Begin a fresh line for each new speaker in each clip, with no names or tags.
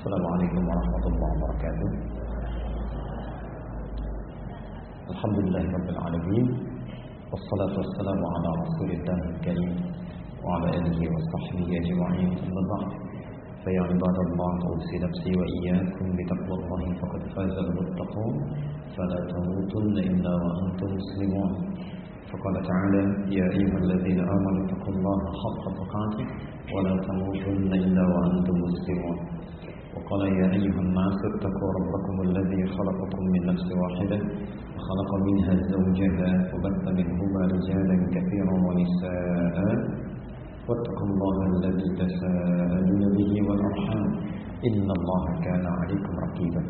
السلام عليكم ورحمة الله وبركاته. الحمد لله رب العالمين والصلاة والسلام على رسول الله الكريم وعلى آله وصحبه أجمعين. أما بعد فيا عباد الله أوصي نفسي وإياكم بتقوى الله فقد فاز المتقون. فلا تموتن إلا وأنتم مسلمون. فقال تعالى يا أيها الذين آمنوا اتقوا الله حق تقاته ولا تموتن إلا وأنتم مسلمون. وقال يا أيها الناس اتقوا ربكم الذي خلقكم من نفس واحدة وخلق منها زوجها وبث منهما رجالا كثيرا ونساء واتقوا الله الذي تساءلون به والأرحام إن الله كان عليكم رقيبا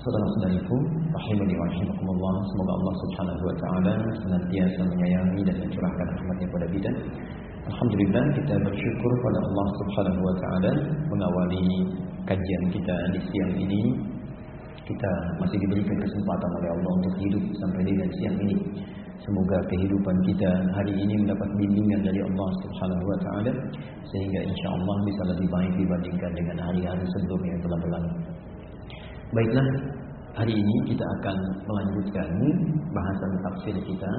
Saudara-saudariku, rahimani wa rahimakumullah, semoga Allah Subhanahu wa taala senantiasa menyayangi dan mencurahkan rahmatnya pada kita. Alhamdulillah kita bersyukur pada Allah Subhanahu wa taala mengawali kajian kita di siang ini. Kita masih diberikan kesempatan oleh Allah untuk hidup sampai dengan siang ini. Semoga kehidupan kita hari ini mendapat bimbingan dari Allah Subhanahu wa taala sehingga insya Allah bisa lebih baik dibandingkan dengan hari-hari sebelumnya yang telah berlalu. Baiklah, hari ini kita akan melanjutkan bahasan tafsir kita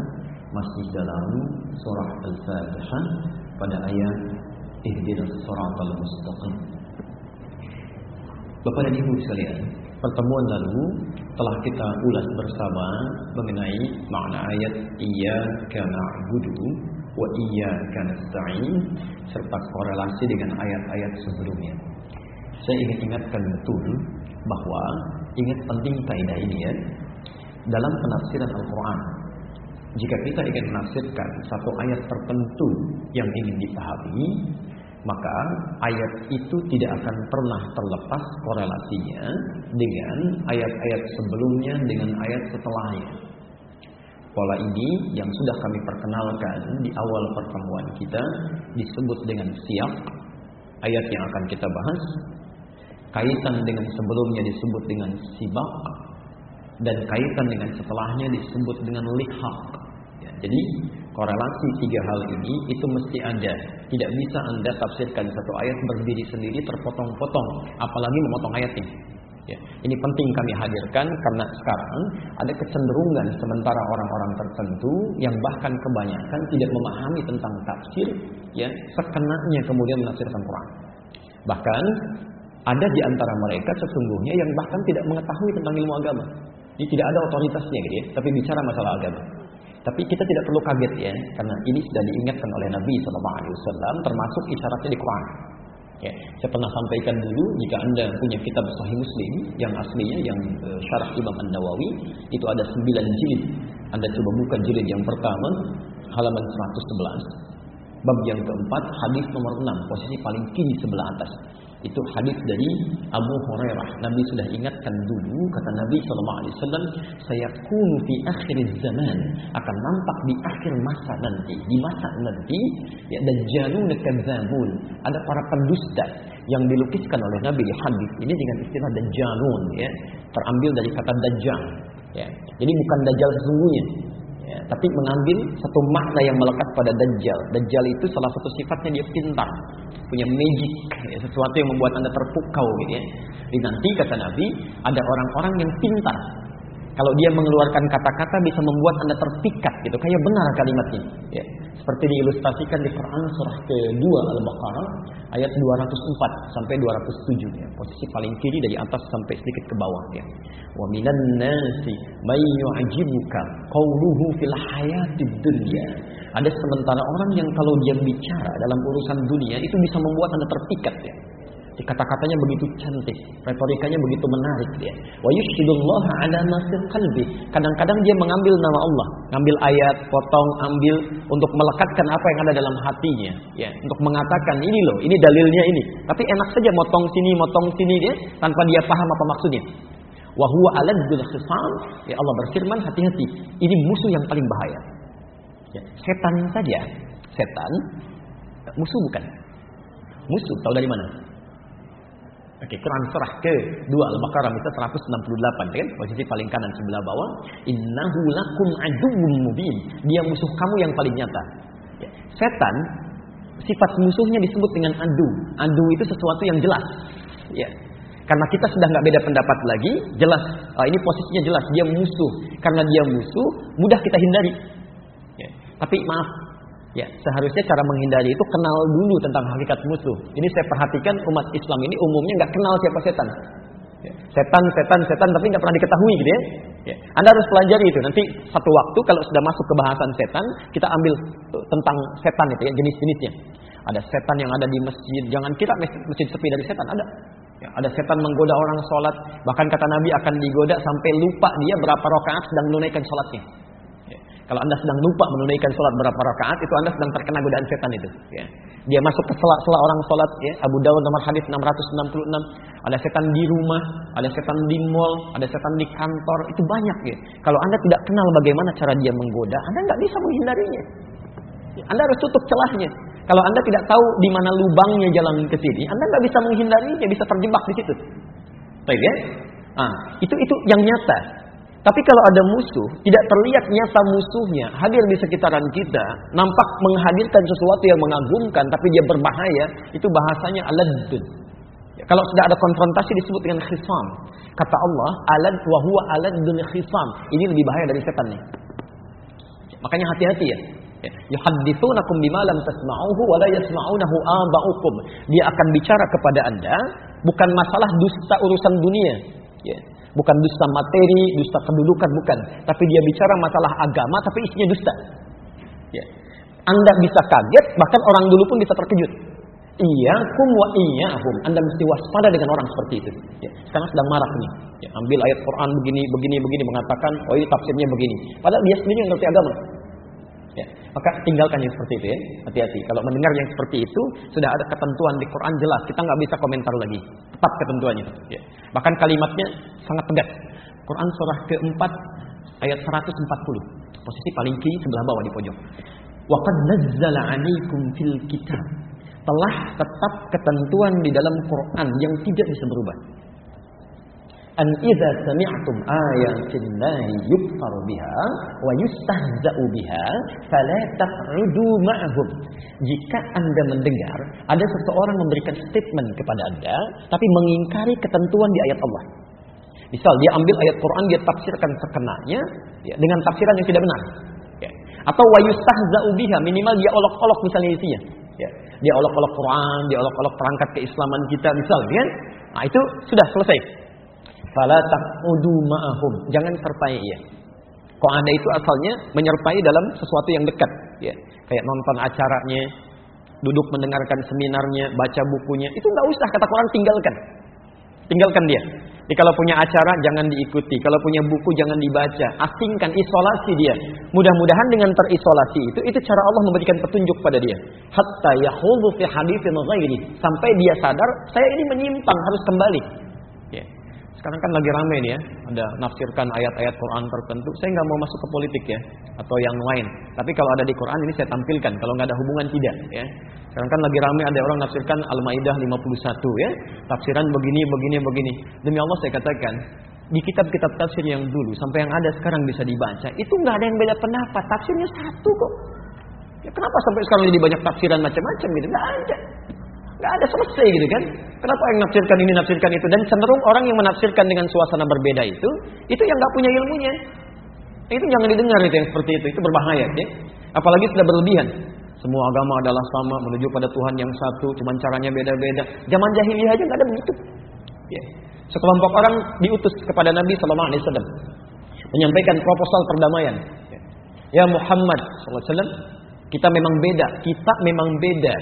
masih dalam surah Al-Fatihah pada ayat Ihdinas Shiratal Mustaqim. Bapak dan Ibu sekalian, pertemuan lalu telah kita ulas bersama mengenai makna ayat Iyyaka na'budu wa iyyaka nasta'in serta korelasi dengan ayat-ayat sebelumnya. Saya ingin ingatkan betul bahwa ingat penting kaidah ini ya. Dalam penafsiran Al-Qur'an, jika kita ingin menafsirkan satu ayat tertentu yang ingin dipahami, maka ayat itu tidak akan pernah terlepas korelasinya dengan ayat-ayat sebelumnya dengan ayat setelahnya. Pola ini yang sudah kami perkenalkan di awal pertemuan kita disebut dengan siap ayat yang akan kita bahas kaitan dengan sebelumnya disebut dengan sibak dan kaitan dengan setelahnya disebut dengan lihak. Jadi korelasi tiga hal ini itu mesti ada. Tidak bisa anda tafsirkan satu ayat berdiri sendiri terpotong-potong, apalagi memotong ayatnya. Ya, ini penting kami hadirkan karena sekarang ada kecenderungan sementara orang-orang tertentu yang bahkan kebanyakan tidak memahami tentang tafsir, ya sekenanya kemudian menafsirkan Quran. Bahkan ada di antara mereka sesungguhnya yang bahkan tidak mengetahui tentang ilmu agama. Ini tidak ada otoritasnya gitu ya, tapi bicara masalah agama. Tapi kita tidak perlu kaget ya, karena ini sudah diingatkan oleh Nabi SAW, termasuk isyaratnya di Quran. Ya, saya pernah sampaikan dulu jika anda punya kitab Sahih Muslim yang aslinya yang uh, Syarah Imam An Nawawi itu ada 9 jilid. Anda coba buka jilid yang pertama halaman 111. Bab yang keempat hadis nomor 6 posisi paling kiri sebelah atas. Itu hadis dari Abu Hurairah. Nabi sudah ingatkan dulu kata Nabi sallallahu alaihi wasallam, "Saya kunu fi akhir zaman." Akan nampak di akhir masa nanti, di masa nanti ya dajjalun kadzabun. Ada para pendusta yang dilukiskan oleh Nabi di hadis ini dengan istilah dajjalun ya. Terambil dari kata dajjal ya. Jadi bukan dajjal sesungguhnya, ya, tapi mengambil satu makna yang melekat pada Dajjal. Dajjal itu salah satu sifatnya dia pintar, punya magic, ya, sesuatu yang membuat anda terpukau gitu ya. Jadi nanti kata Nabi ada orang-orang yang pintar. Kalau dia mengeluarkan kata-kata bisa membuat anda terpikat gitu, kayak benar kalimatnya. Ya. Seperti diilustrasikan di Quran surah kedua Al-Baqarah ayat 204 sampai 207 ya. Posisi paling kiri dari atas sampai sedikit ke bawah ya. Wa minan nasi may yu'jibuka qawluhu fil hayatid dunya. Ada sementara orang yang kalau dia bicara dalam urusan dunia itu bisa membuat Anda terpikat ya. Kata-katanya begitu cantik, retorikanya begitu menarik dia. Wa yushhidullah ala ma qalbi. Kadang-kadang dia mengambil nama Allah, ngambil ayat, potong, ambil untuk melekatkan apa yang ada dalam hatinya, ya, untuk mengatakan ini loh, ini dalilnya ini. Tapi enak saja motong sini, motong sini dia tanpa dia paham apa maksudnya. Wa huwa aladzul khisam. Ya Allah berfirman, hati-hati. Ini musuh yang paling bahaya. Ya, setan saja, setan musuh bukan? Musuh tahu dari mana? Oke, Quran surah ke 2 Al-Baqarah misal 168 kan? Posisi paling kanan sebelah bawah. Innahu lakum aduwwum mubin. Dia musuh kamu yang paling nyata. Ya. Setan sifat musuhnya disebut dengan adu. Adu itu sesuatu yang jelas. Ya. Karena kita sudah nggak beda pendapat lagi, jelas uh, ini posisinya jelas dia musuh. Karena dia musuh, mudah kita hindari. Ya. Tapi maaf, ya seharusnya cara menghindari itu kenal dulu tentang hakikat musuh. Ini saya perhatikan umat Islam ini umumnya nggak kenal siapa setan. Ya. Setan, setan, setan, tapi nggak pernah diketahui gitu ya. ya. Anda harus pelajari itu. Nanti satu waktu kalau sudah masuk ke bahasan setan, kita ambil tentang setan itu ya jenis-jenisnya. Ada setan yang ada di masjid. Jangan kira masjid, masjid sepi dari setan. Ada. Ya, ada setan menggoda orang sholat. Bahkan kata Nabi akan digoda sampai lupa dia berapa rakaat sedang menunaikan sholatnya. Kalau anda sedang lupa menunaikan sholat berapa rakaat, itu anda sedang terkena godaan setan itu. Ya. Dia masuk ke sela-sela orang sholat. Ya. Abu Dawud nomor hadis 666. Ada setan di rumah, ada setan di mall, ada setan di kantor. Itu banyak ya. Kalau anda tidak kenal bagaimana cara dia menggoda, anda nggak bisa menghindarinya. Ya. Anda harus tutup celahnya. Kalau Anda tidak tahu di mana lubangnya jalan ke sini, Anda nggak bisa menghindarinya, bisa terjebak di situ. Baik ya? Ah, itu itu yang nyata. Tapi kalau ada musuh, tidak terlihat nyata musuhnya, hadir di sekitaran kita, nampak menghadirkan sesuatu yang mengagumkan, tapi dia berbahaya, itu bahasanya aladun. Ya, kalau sudah ada konfrontasi disebut dengan khisam. Kata Allah, alad wa huwa aladun khisam. Ini lebih bahaya dari setan nih. Makanya hati-hati ya. Ya, yuhadditsunakum bima lam tasma'uhu wa la yasma'unahu aba'ukum. Dia akan bicara kepada Anda bukan masalah dusta urusan dunia, ya. Bukan dusta materi, dusta kedudukan bukan, tapi dia bicara masalah agama tapi isinya dusta. Ya. Anda bisa kaget, bahkan orang dulu pun bisa terkejut. Iya, kum wa iyahum. Anda mesti waspada dengan orang seperti itu. Ya, sekarang sedang marah nih. Ya, ambil ayat Quran begini, begini, begini, mengatakan, oh ini tafsirnya begini. Padahal dia sendiri yang ngerti agama. Ya, maka tinggalkan yang seperti itu ya. Hati-hati. Kalau mendengar yang seperti itu sudah ada ketentuan di Quran jelas. Kita nggak bisa komentar lagi. Tetap ketentuannya. Ya. Bahkan kalimatnya sangat tegas. Quran surah keempat ayat 140. Posisi paling kiri sebelah bawah di pojok. Waqad nazzala 'alaikum fil kitab. Telah tetap ketentuan di dalam Quran yang tidak bisa berubah an idza sami'tum ayatin lahi yukfar biha wa yustahza'u biha fala taq'udu ma'hum jika Anda mendengar ada seseorang memberikan statement kepada Anda tapi mengingkari ketentuan di ayat Allah. Misal dia ambil ayat Quran dia tafsirkan sekenanya ya, dengan tafsiran yang tidak benar. Ya. atau wa yustahza'u biha minimal dia olok-olok misalnya isinya. Ya. dia olok-olok Quran dia olok-olok perangkat keislaman kita misalnya kan nah itu sudah selesai Fala taqudu ma'ahum. Jangan sertai ia. Anda itu asalnya menyertai dalam sesuatu yang dekat, ya. Kayak nonton acaranya, duduk mendengarkan seminarnya, baca bukunya, itu nggak usah kata Quran tinggalkan. Tinggalkan dia. Jadi kalau punya acara jangan diikuti, kalau punya buku jangan dibaca, asingkan, isolasi dia. Mudah-mudahan dengan terisolasi itu itu cara Allah memberikan petunjuk pada dia. Hatta fi ghairi, sampai dia sadar saya ini menyimpang harus kembali. Sekarang kan lagi rame nih ya, ada nafsirkan ayat-ayat Quran tertentu. Saya nggak mau masuk ke politik ya, atau yang lain. Tapi kalau ada di Quran ini saya tampilkan. Kalau nggak ada hubungan tidak ya. Sekarang kan lagi rame ada orang nafsirkan Al-Maidah 51 ya. Tafsiran begini, begini, begini. Demi Allah saya katakan, di kitab-kitab tafsir yang dulu sampai yang ada sekarang bisa dibaca, itu nggak ada yang beda pendapat. Tafsirnya satu kok. Ya kenapa sampai sekarang jadi banyak tafsiran macam-macam gitu? Nggak ada. Nggak ada selesai gitu kan. Kenapa yang nafsirkan ini, nafsirkan itu. Dan cenderung orang yang menafsirkan dengan suasana berbeda itu, itu yang nggak punya ilmunya. Itu jangan didengar itu yang seperti itu. Itu berbahaya. Ya. Apalagi sudah berlebihan. Semua agama adalah sama, menuju pada Tuhan yang satu, cuman caranya beda-beda. Zaman jahiliyah aja nggak ada begitu. Ya. Sekelompok orang diutus kepada Nabi Wasallam menyampaikan proposal perdamaian. Ya Muhammad Wasallam, kita memang beda, kita memang beda.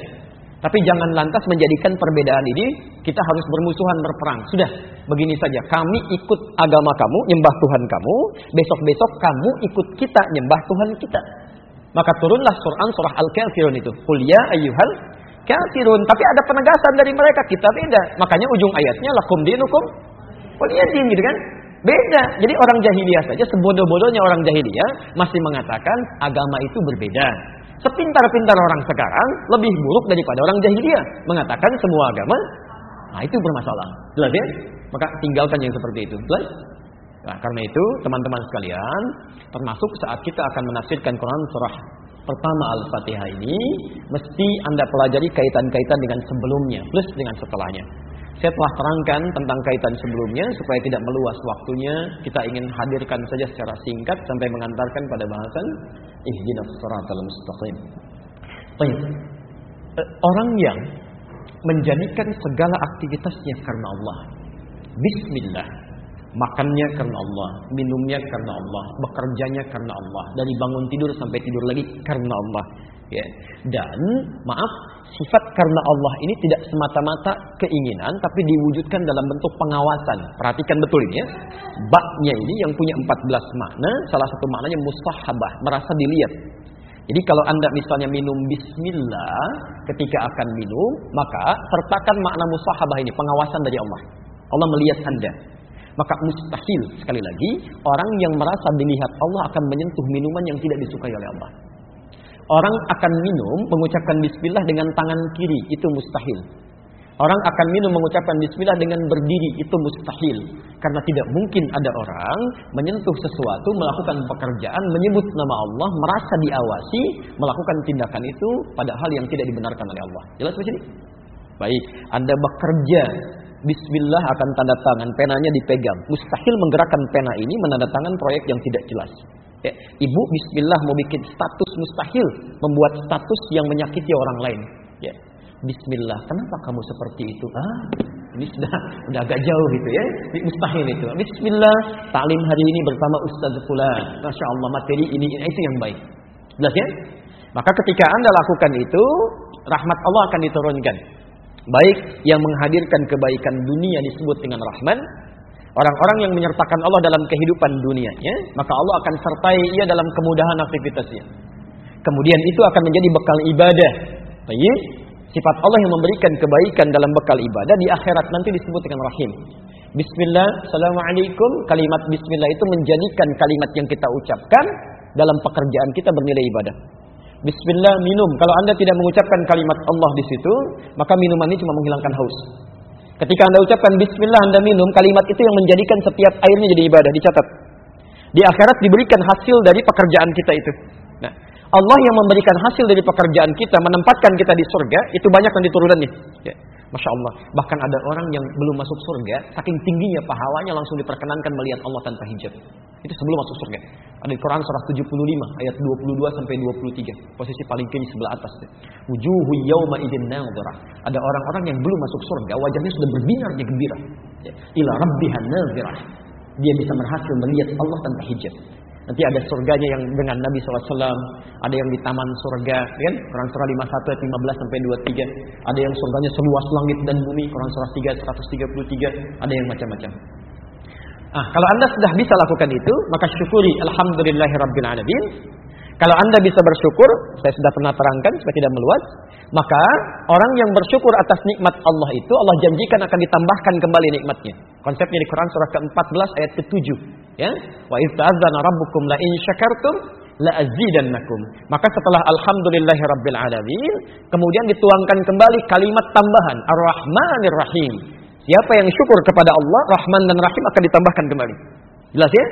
Tapi jangan lantas menjadikan perbedaan ini kita harus bermusuhan berperang. Sudah, begini saja. Kami ikut agama kamu, nyembah Tuhan kamu. Besok-besok kamu ikut kita, nyembah Tuhan kita. Maka turunlah Quran surah Al-Kafirun itu. Qul ya ayyuhal kafirun. Tapi ada penegasan dari mereka, kita beda. Makanya ujung ayatnya lakum dinukum waliyadin gitu kan. Beda. Jadi orang jahiliyah saja sebodoh-bodohnya orang jahiliyah masih mengatakan agama itu berbeda. Sepintar-pintar orang sekarang lebih buruk daripada orang jahiliyah mengatakan semua agama nah itu bermasalah. Jelas ya? Maka tinggalkan yang seperti itu. Jelas? Nah, karena itu teman-teman sekalian, termasuk saat kita akan menafsirkan Quran surah pertama Al-Fatihah ini, mesti Anda pelajari kaitan-kaitan dengan sebelumnya plus dengan setelahnya. Saya telah terangkan tentang kaitan sebelumnya supaya tidak meluas waktunya. Kita ingin hadirkan saja secara singkat sampai mengantarkan pada bahasan ihdinas siratal mustaqim. Baik. Eh, orang yang menjadikan segala aktivitasnya karena Allah. Bismillah. Makannya karena Allah, minumnya karena Allah, bekerjanya karena Allah, dari bangun tidur sampai tidur lagi karena Allah. Ya. Dan maaf, sifat karena Allah ini tidak semata-mata keinginan tapi diwujudkan dalam bentuk pengawasan. Perhatikan betul ini ya. Baknya ini yang punya 14 makna, salah satu maknanya mustahabah, merasa dilihat. Jadi kalau Anda misalnya minum bismillah ketika akan minum, maka sertakan makna mustahabah ini, pengawasan dari Allah. Allah melihat Anda. Maka mustahil sekali lagi orang yang merasa dilihat Allah akan menyentuh minuman yang tidak disukai oleh Allah. Orang akan minum mengucapkan bismillah dengan tangan kiri, itu mustahil. Orang akan minum mengucapkan bismillah dengan berdiri, itu mustahil. Karena tidak mungkin ada orang menyentuh sesuatu, melakukan pekerjaan, menyebut nama Allah, merasa diawasi, melakukan tindakan itu pada hal yang tidak dibenarkan oleh Allah. Jelas di sini? Baik, Anda bekerja, bismillah akan tanda tangan, penanya dipegang. Mustahil menggerakkan pena ini menandatangan proyek yang tidak jelas. Ya, ibu bismillah mau bikin status mustahil membuat status yang menyakiti orang lain. Ya. Bismillah, kenapa kamu seperti itu? Ah, ini sudah sudah agak jauh gitu ya. Mustahil itu. Bismillah, taklim hari ini bersama Ustaz Fulan. Masya Allah materi ini, ini itu yang baik. Jelas ya? Maka ketika Anda lakukan itu, rahmat Allah akan diturunkan. Baik yang menghadirkan kebaikan dunia disebut dengan rahman, Orang-orang yang menyertakan Allah dalam kehidupan dunianya, maka Allah akan sertai ia dalam kemudahan aktivitasnya. Kemudian itu akan menjadi bekal ibadah. Baik, sifat Allah yang memberikan kebaikan dalam bekal ibadah di akhirat nanti disebut dengan rahim. Bismillah, Assalamualaikum. Kalimat Bismillah itu menjadikan kalimat yang kita ucapkan dalam pekerjaan kita bernilai ibadah. Bismillah minum. Kalau anda tidak mengucapkan kalimat Allah di situ, maka minuman ini cuma menghilangkan haus. Ketika Anda ucapkan bismillah Anda minum, kalimat itu yang menjadikan setiap airnya jadi ibadah, dicatat. Di akhirat diberikan hasil dari pekerjaan kita itu. Nah, Allah yang memberikan hasil dari pekerjaan kita, menempatkan kita di surga, itu banyak yang diturunannya. Ya. Masya Allah. Bahkan ada orang yang belum masuk surga, saking tingginya pahalanya langsung diperkenankan melihat Allah tanpa hijab. Itu sebelum masuk surga. Ada di Quran surah 75 ayat 22 sampai 23. Posisi paling kiri sebelah atas. Wujuhu idin nadhirah. Ada orang-orang yang belum masuk surga, wajahnya sudah berbinar dia gembira. Ya. Ila rabbihan nadhirah. Dia bisa berhasil melihat Allah tanpa hijab. Nanti ada surganya yang dengan Nabi SAW. Ada yang di taman surga. Kan? Quran surah 51 ayat 15 sampai 23. Ada yang surganya seluas langit dan bumi. Quran surah 3 133. Ada yang macam-macam. Ah, kalau anda sudah bisa lakukan itu, maka syukuri Alhamdulillahirrabbilalamin. Kalau anda bisa bersyukur, saya sudah pernah terangkan supaya tidak meluas, maka orang yang bersyukur atas nikmat Allah itu, Allah janjikan akan ditambahkan kembali nikmatnya. Konsepnya di Quran surah ke-14 ayat ke-7. Ya, wa istazana rabbukum la in syakartum la azidannakum. Maka setelah alhamdulillahi kemudian dituangkan kembali kalimat tambahan ar-rahmanir rahim. Siapa yang syukur kepada Allah, Rahman dan Rahim akan ditambahkan kembali. Jelas ya?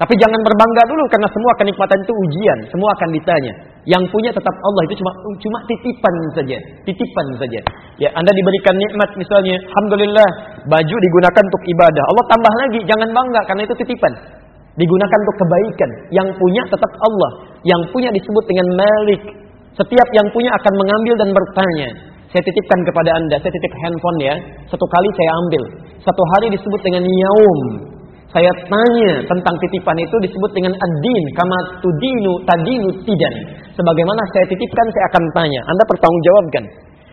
Tapi jangan berbangga dulu karena semua kenikmatan itu ujian, semua akan ditanya. Yang punya tetap Allah itu cuma cuma titipan saja, titipan saja. Ya, Anda diberikan nikmat misalnya, alhamdulillah, baju digunakan untuk ibadah. Allah tambah lagi, jangan bangga karena itu titipan. Digunakan untuk kebaikan. Yang punya tetap Allah. Yang punya disebut dengan Malik. Setiap yang punya akan mengambil dan bertanya. Saya titipkan kepada Anda, saya titip handphone ya. Satu kali saya ambil. Satu hari disebut dengan yaum. Saya tanya tentang titipan itu disebut dengan ad-din, kama tudinu tadinu tidan. Sebagaimana saya titipkan saya akan tanya. Anda pertanggungjawabkan.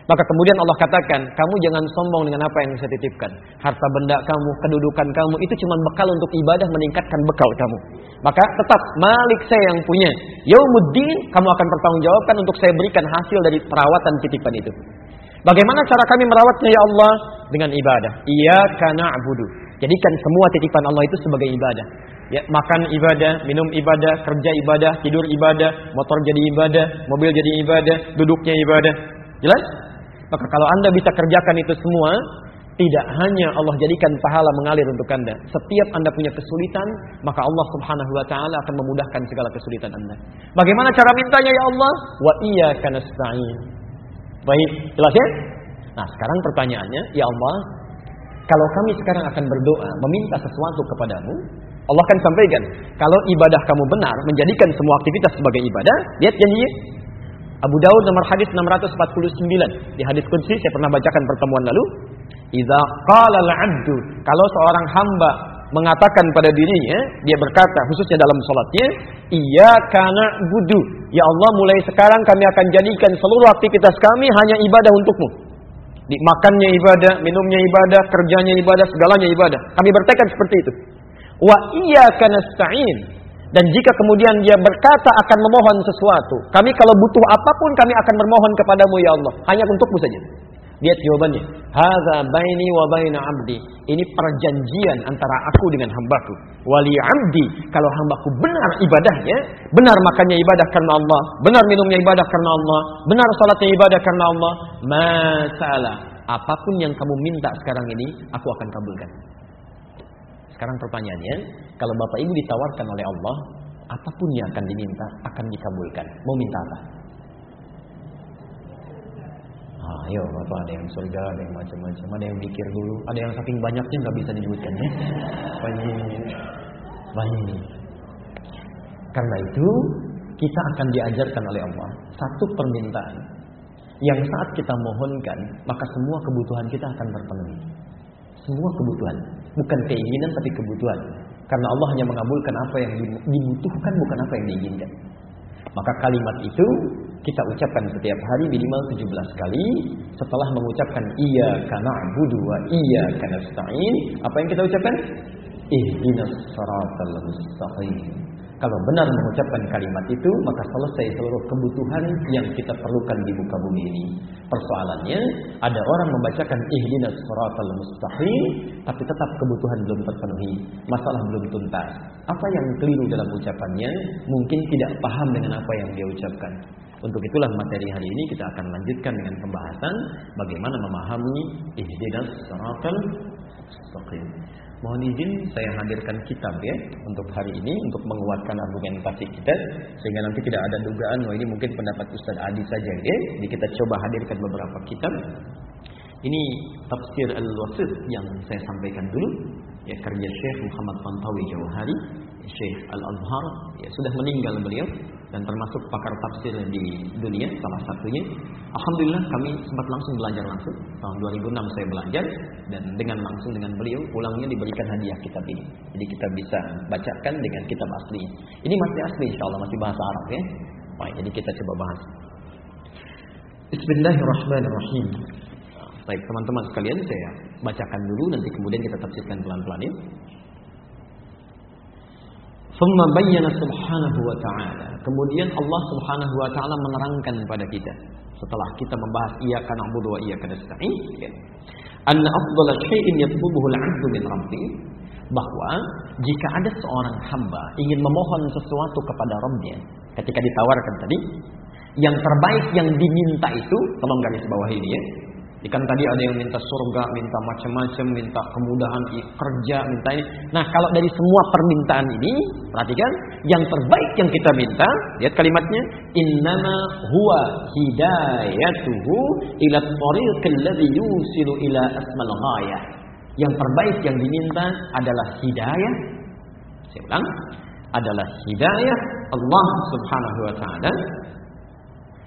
Maka kemudian Allah katakan, kamu jangan sombong dengan apa yang saya titipkan. Harta benda kamu, kedudukan kamu, itu cuma bekal untuk ibadah meningkatkan bekal kamu. Maka tetap malik saya yang punya. Yaumuddin, kamu akan pertanggungjawabkan untuk saya berikan hasil dari perawatan titipan itu. Bagaimana cara kami merawatnya ya Allah? Dengan ibadah. Iya karena abudu. Jadikan semua titipan Allah itu sebagai ibadah. Ya, makan ibadah, minum ibadah, kerja ibadah, tidur ibadah, motor jadi ibadah, mobil jadi ibadah, duduknya ibadah. Jelas? Maka kalau Anda bisa kerjakan itu semua, tidak hanya Allah jadikan pahala mengalir untuk Anda. Setiap Anda punya kesulitan, maka Allah Subhanahu wa taala akan memudahkan segala kesulitan Anda. Bagaimana cara mintanya ya Allah? Wa iyyaka nasta'in. Baik, jelas ya? Nah, sekarang pertanyaannya, ya Allah, Kalau kami sekarang akan berdoa, meminta sesuatu kepadamu, Allah akan sampaikan, kalau ibadah kamu benar, menjadikan semua aktivitas sebagai ibadah, lihat janjinya. Abu Daud nomor hadis 649. Di hadis kunci saya pernah bacakan pertemuan lalu. Iza qala al-'abdu, kalau seorang hamba mengatakan pada dirinya, dia berkata khususnya dalam salatnya, "Iya karena budu." Ya Allah, mulai sekarang kami akan jadikan seluruh aktivitas kami hanya ibadah untukmu. Di makannya ibadah, minumnya ibadah, kerjanya ibadah, segalanya ibadah. Kami bertekad seperti itu. Wa iya nasta'in. Dan jika kemudian dia berkata akan memohon sesuatu, kami kalau butuh apa pun kami akan bermohon kepadamu ya Allah, hanya untukmu saja. Lihat jawabannya. Hadza baini wa baina abdi. Ini perjanjian antara aku dengan hambaku. Wali abdi. Kalau hambaku benar ibadahnya, benar makannya ibadah karena Allah, benar minumnya ibadah karena Allah, benar salatnya ibadah karena Allah, masalah. Apa pun yang kamu minta sekarang ini, aku akan kabulkan. Sekarang pertanyaannya, kalau Bapak Ibu ditawarkan oleh Allah, apa pun yang akan diminta akan dikabulkan. Mau minta apa? Ah, ayo Bapak ada yang surga, ada yang macam-macam, ada yang mikir dulu, ada yang saking banyaknya nggak bisa disebutkan ya. Banyak, banyak. Karena itu kita akan diajarkan oleh Allah satu permintaan yang saat kita mohonkan maka semua kebutuhan kita akan terpenuhi. Semua kebutuhan, bukan keinginan tapi kebutuhan. Karena Allah hanya mengabulkan apa yang dibutuhkan bukan apa yang diinginkan. Maka kalimat itu kita ucapkan setiap hari minimal 17 kali. Setelah mengucapkan iya karena budu wa iya karena apa yang kita ucapkan? Ihdinas siratal mustaqim kalau benar mengucapkan kalimat itu, maka selesai seluruh kebutuhan yang kita perlukan di muka bumi ini. Persoalannya, ada orang membacakan ihdinas siratal mustaqim, tapi tetap kebutuhan belum terpenuhi, masalah belum tuntas. Apa yang keliru dalam ucapannya? Mungkin tidak paham dengan apa yang dia ucapkan. Untuk itulah materi hari ini kita akan lanjutkan dengan pembahasan bagaimana memahami ihdinas siratal mustaqim. Mohon izin saya hadirkan kitab ya untuk hari ini untuk menguatkan argumentasi kita sehingga nanti tidak ada dugaan oh ini mungkin pendapat Ustaz Adi saja ya. Jadi kita coba hadirkan beberapa kitab. Ini tafsir Al-Wasit yang saya sampaikan dulu ya karya Syekh Muhammad Tantawi Jauhari, Syekh Al-Azhar ya sudah meninggal beliau dan termasuk pakar tafsir di dunia salah satunya. Alhamdulillah kami sempat langsung belajar langsung tahun 2006 saya belajar dan dengan langsung dengan beliau pulangnya diberikan hadiah kitab ini. Jadi kita bisa bacakan dengan kitab asli. Ini masih asli insya Allah masih bahasa Arab ya. Baik, jadi kita coba bahas. Bismillahirrahmanirrahim. Baik teman-teman sekalian saya bacakan dulu nanti kemudian kita tafsirkan pelan-pelan ya. Thumma bayyana subhanahu wa ta'ala. Kemudian Allah subhanahu wa ta'ala menerangkan pada kita. Setelah kita membahas iyyaka na'budu wa iyyaka nasta'in. Ya. Anna afdala syai'in yatlubuhu al-'abdu min rabbih. Bahwa jika ada seorang hamba ingin memohon sesuatu kepada Rabbnya. Ketika ditawarkan tadi. Yang terbaik yang diminta itu. Tolong garis bawah ini ya Ikan tadi ada yang minta surga, minta macam-macam, minta kemudahan kerja, minta ini. Nah, kalau dari semua permintaan ini, perhatikan, yang terbaik yang kita minta, lihat kalimatnya, innama huwa hidayatuhu ila tariqil ladzi yusilu ila asmal ghayah. Yang terbaik yang diminta adalah hidayah. Saya ulang, adalah hidayah Allah Subhanahu wa taala.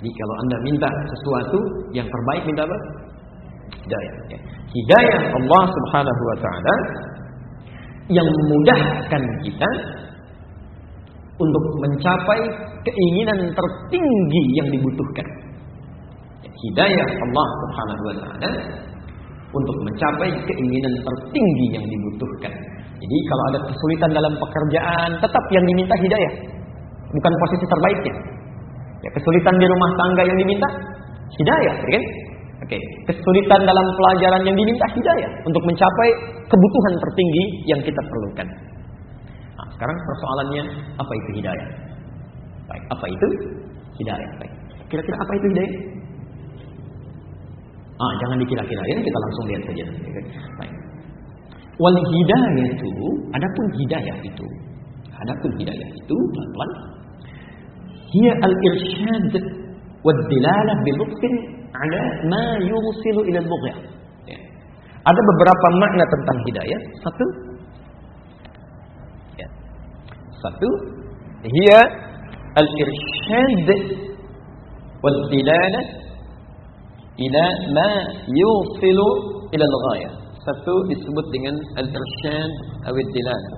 Jadi kalau Anda minta sesuatu yang terbaik minta apa? Hidayah. Ya. Hidayah Allah Subhanahu wa taala yang memudahkan kita untuk mencapai keinginan tertinggi yang dibutuhkan. Hidayah Allah Subhanahu wa taala untuk mencapai keinginan tertinggi yang dibutuhkan. Jadi kalau ada kesulitan dalam pekerjaan, tetap yang diminta hidayah. Bukan posisi terbaiknya. Ya, kesulitan di rumah tangga yang diminta hidayah, ya kan? Oke, okay. kesulitan dalam pelajaran yang diminta hidayah untuk mencapai kebutuhan tertinggi yang kita perlukan. Nah, sekarang persoalannya apa itu hidayah? Baik, apa itu hidayah? Baik. Kira-kira apa itu hidayah? Ah, jangan dikira-kira ya, kita langsung lihat saja. Baik. Wal hidayah itu, adapun hidayah itu, adapun hidayah itu pelan-pelan. Hiya al-irsyad wad dilalah bi ala ma yusilu ila al Ya. Ada beberapa makna tentang hidayah. Satu, ya. satu, hiya al-irsyad wal dilalah ila ma yusilu ila al-ghayah. Satu disebut dengan al-irsyad atau dilalah.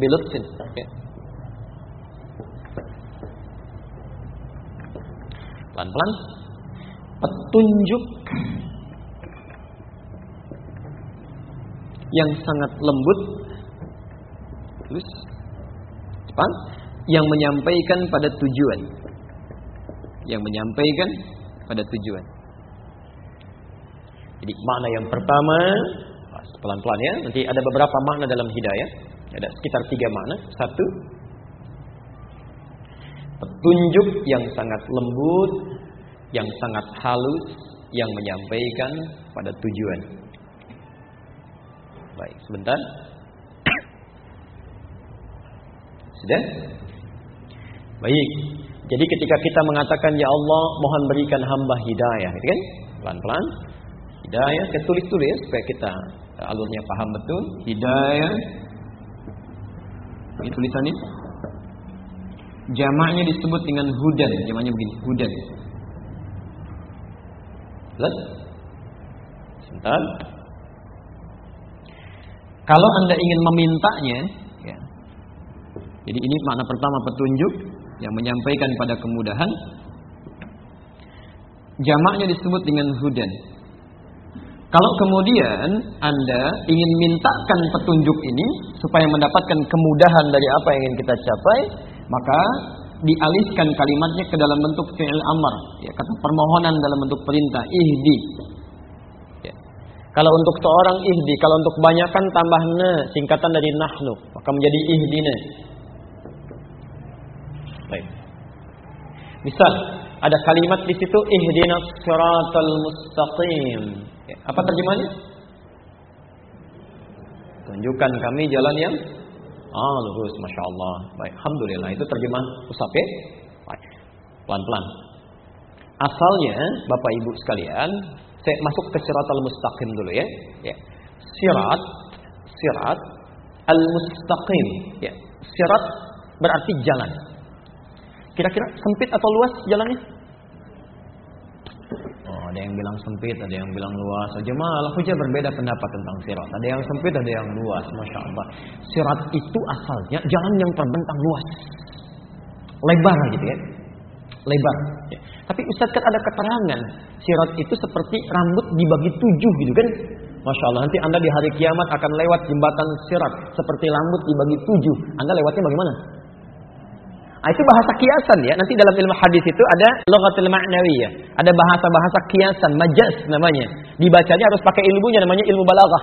Bilutfin. Ya. Pelan-pelan. Petunjuk. Yang sangat lembut. Terus. Cepat yang menyampaikan pada tujuan. Yang menyampaikan pada tujuan. Jadi makna yang pertama? Pelan-pelan ya. Nanti ada beberapa makna dalam hidayah. Ada sekitar tiga makna. Satu petunjuk yang sangat lembut yang sangat halus yang menyampaikan pada tujuan Baik, sebentar. Sudah? Baik. Jadi ketika kita mengatakan ya Allah, mohon berikan hamba hidayah, gitu kan? Pelan-pelan. Hidayah, kita tulis-tulis ya, supaya kita alurnya paham betul. Hidayah. Ini tulisannya. Jamaknya disebut dengan hudan. Jamaknya begini, hudan. Lihat. Sebentar. Kalau Anda ingin memintanya, ya. Jadi ini makna pertama petunjuk yang menyampaikan pada kemudahan. Jamaknya disebut dengan hudan. Kalau kemudian Anda ingin mintakan petunjuk ini supaya mendapatkan kemudahan dari apa yang ingin kita capai, maka dialihkan kalimatnya ke dalam bentuk fi'il amr, ya kata permohonan dalam bentuk perintah, ihdi. Kalau untuk seorang ihdi, kalau untuk kebanyakan tambah ne, singkatan dari nahnu, maka menjadi ihdina. Baik. Misal, ada kalimat di situ ihdinas siratal mustaqim. Ya, apa terjemahannya? Tunjukkan kami jalan yang ah lurus, masya Allah. Baik, alhamdulillah itu terjemahan usap ya. Baik, pelan-pelan. Asalnya, bapak ibu sekalian, saya masuk ke al mustaqim dulu ya. ya. Sirat, sirat al-mustaqim. Ya. Sirat berarti jalan. Kira-kira sempit atau luas jalannya? Ada yang bilang sempit, ada yang bilang luas. Aja malah saja berbeda pendapat tentang sirat. Ada yang sempit, ada yang luas. Masya Allah. Sirat itu asalnya jalan yang terbentang luas. Lebar gitu ya. Lebar. Ya. Tapi Ustaz kan ada keterangan sirat itu seperti rambut dibagi tujuh gitu kan. Masya Allah nanti anda di hari kiamat akan lewat jembatan sirat seperti rambut dibagi tujuh. Anda lewatnya bagaimana? Nah, itu bahasa kiasan ya. Nanti dalam ilmu hadis itu ada lughatul ma'nawiyah. Ada bahasa-bahasa kiasan, majas namanya. Dibacanya harus pakai ilmunya namanya ilmu balaghah.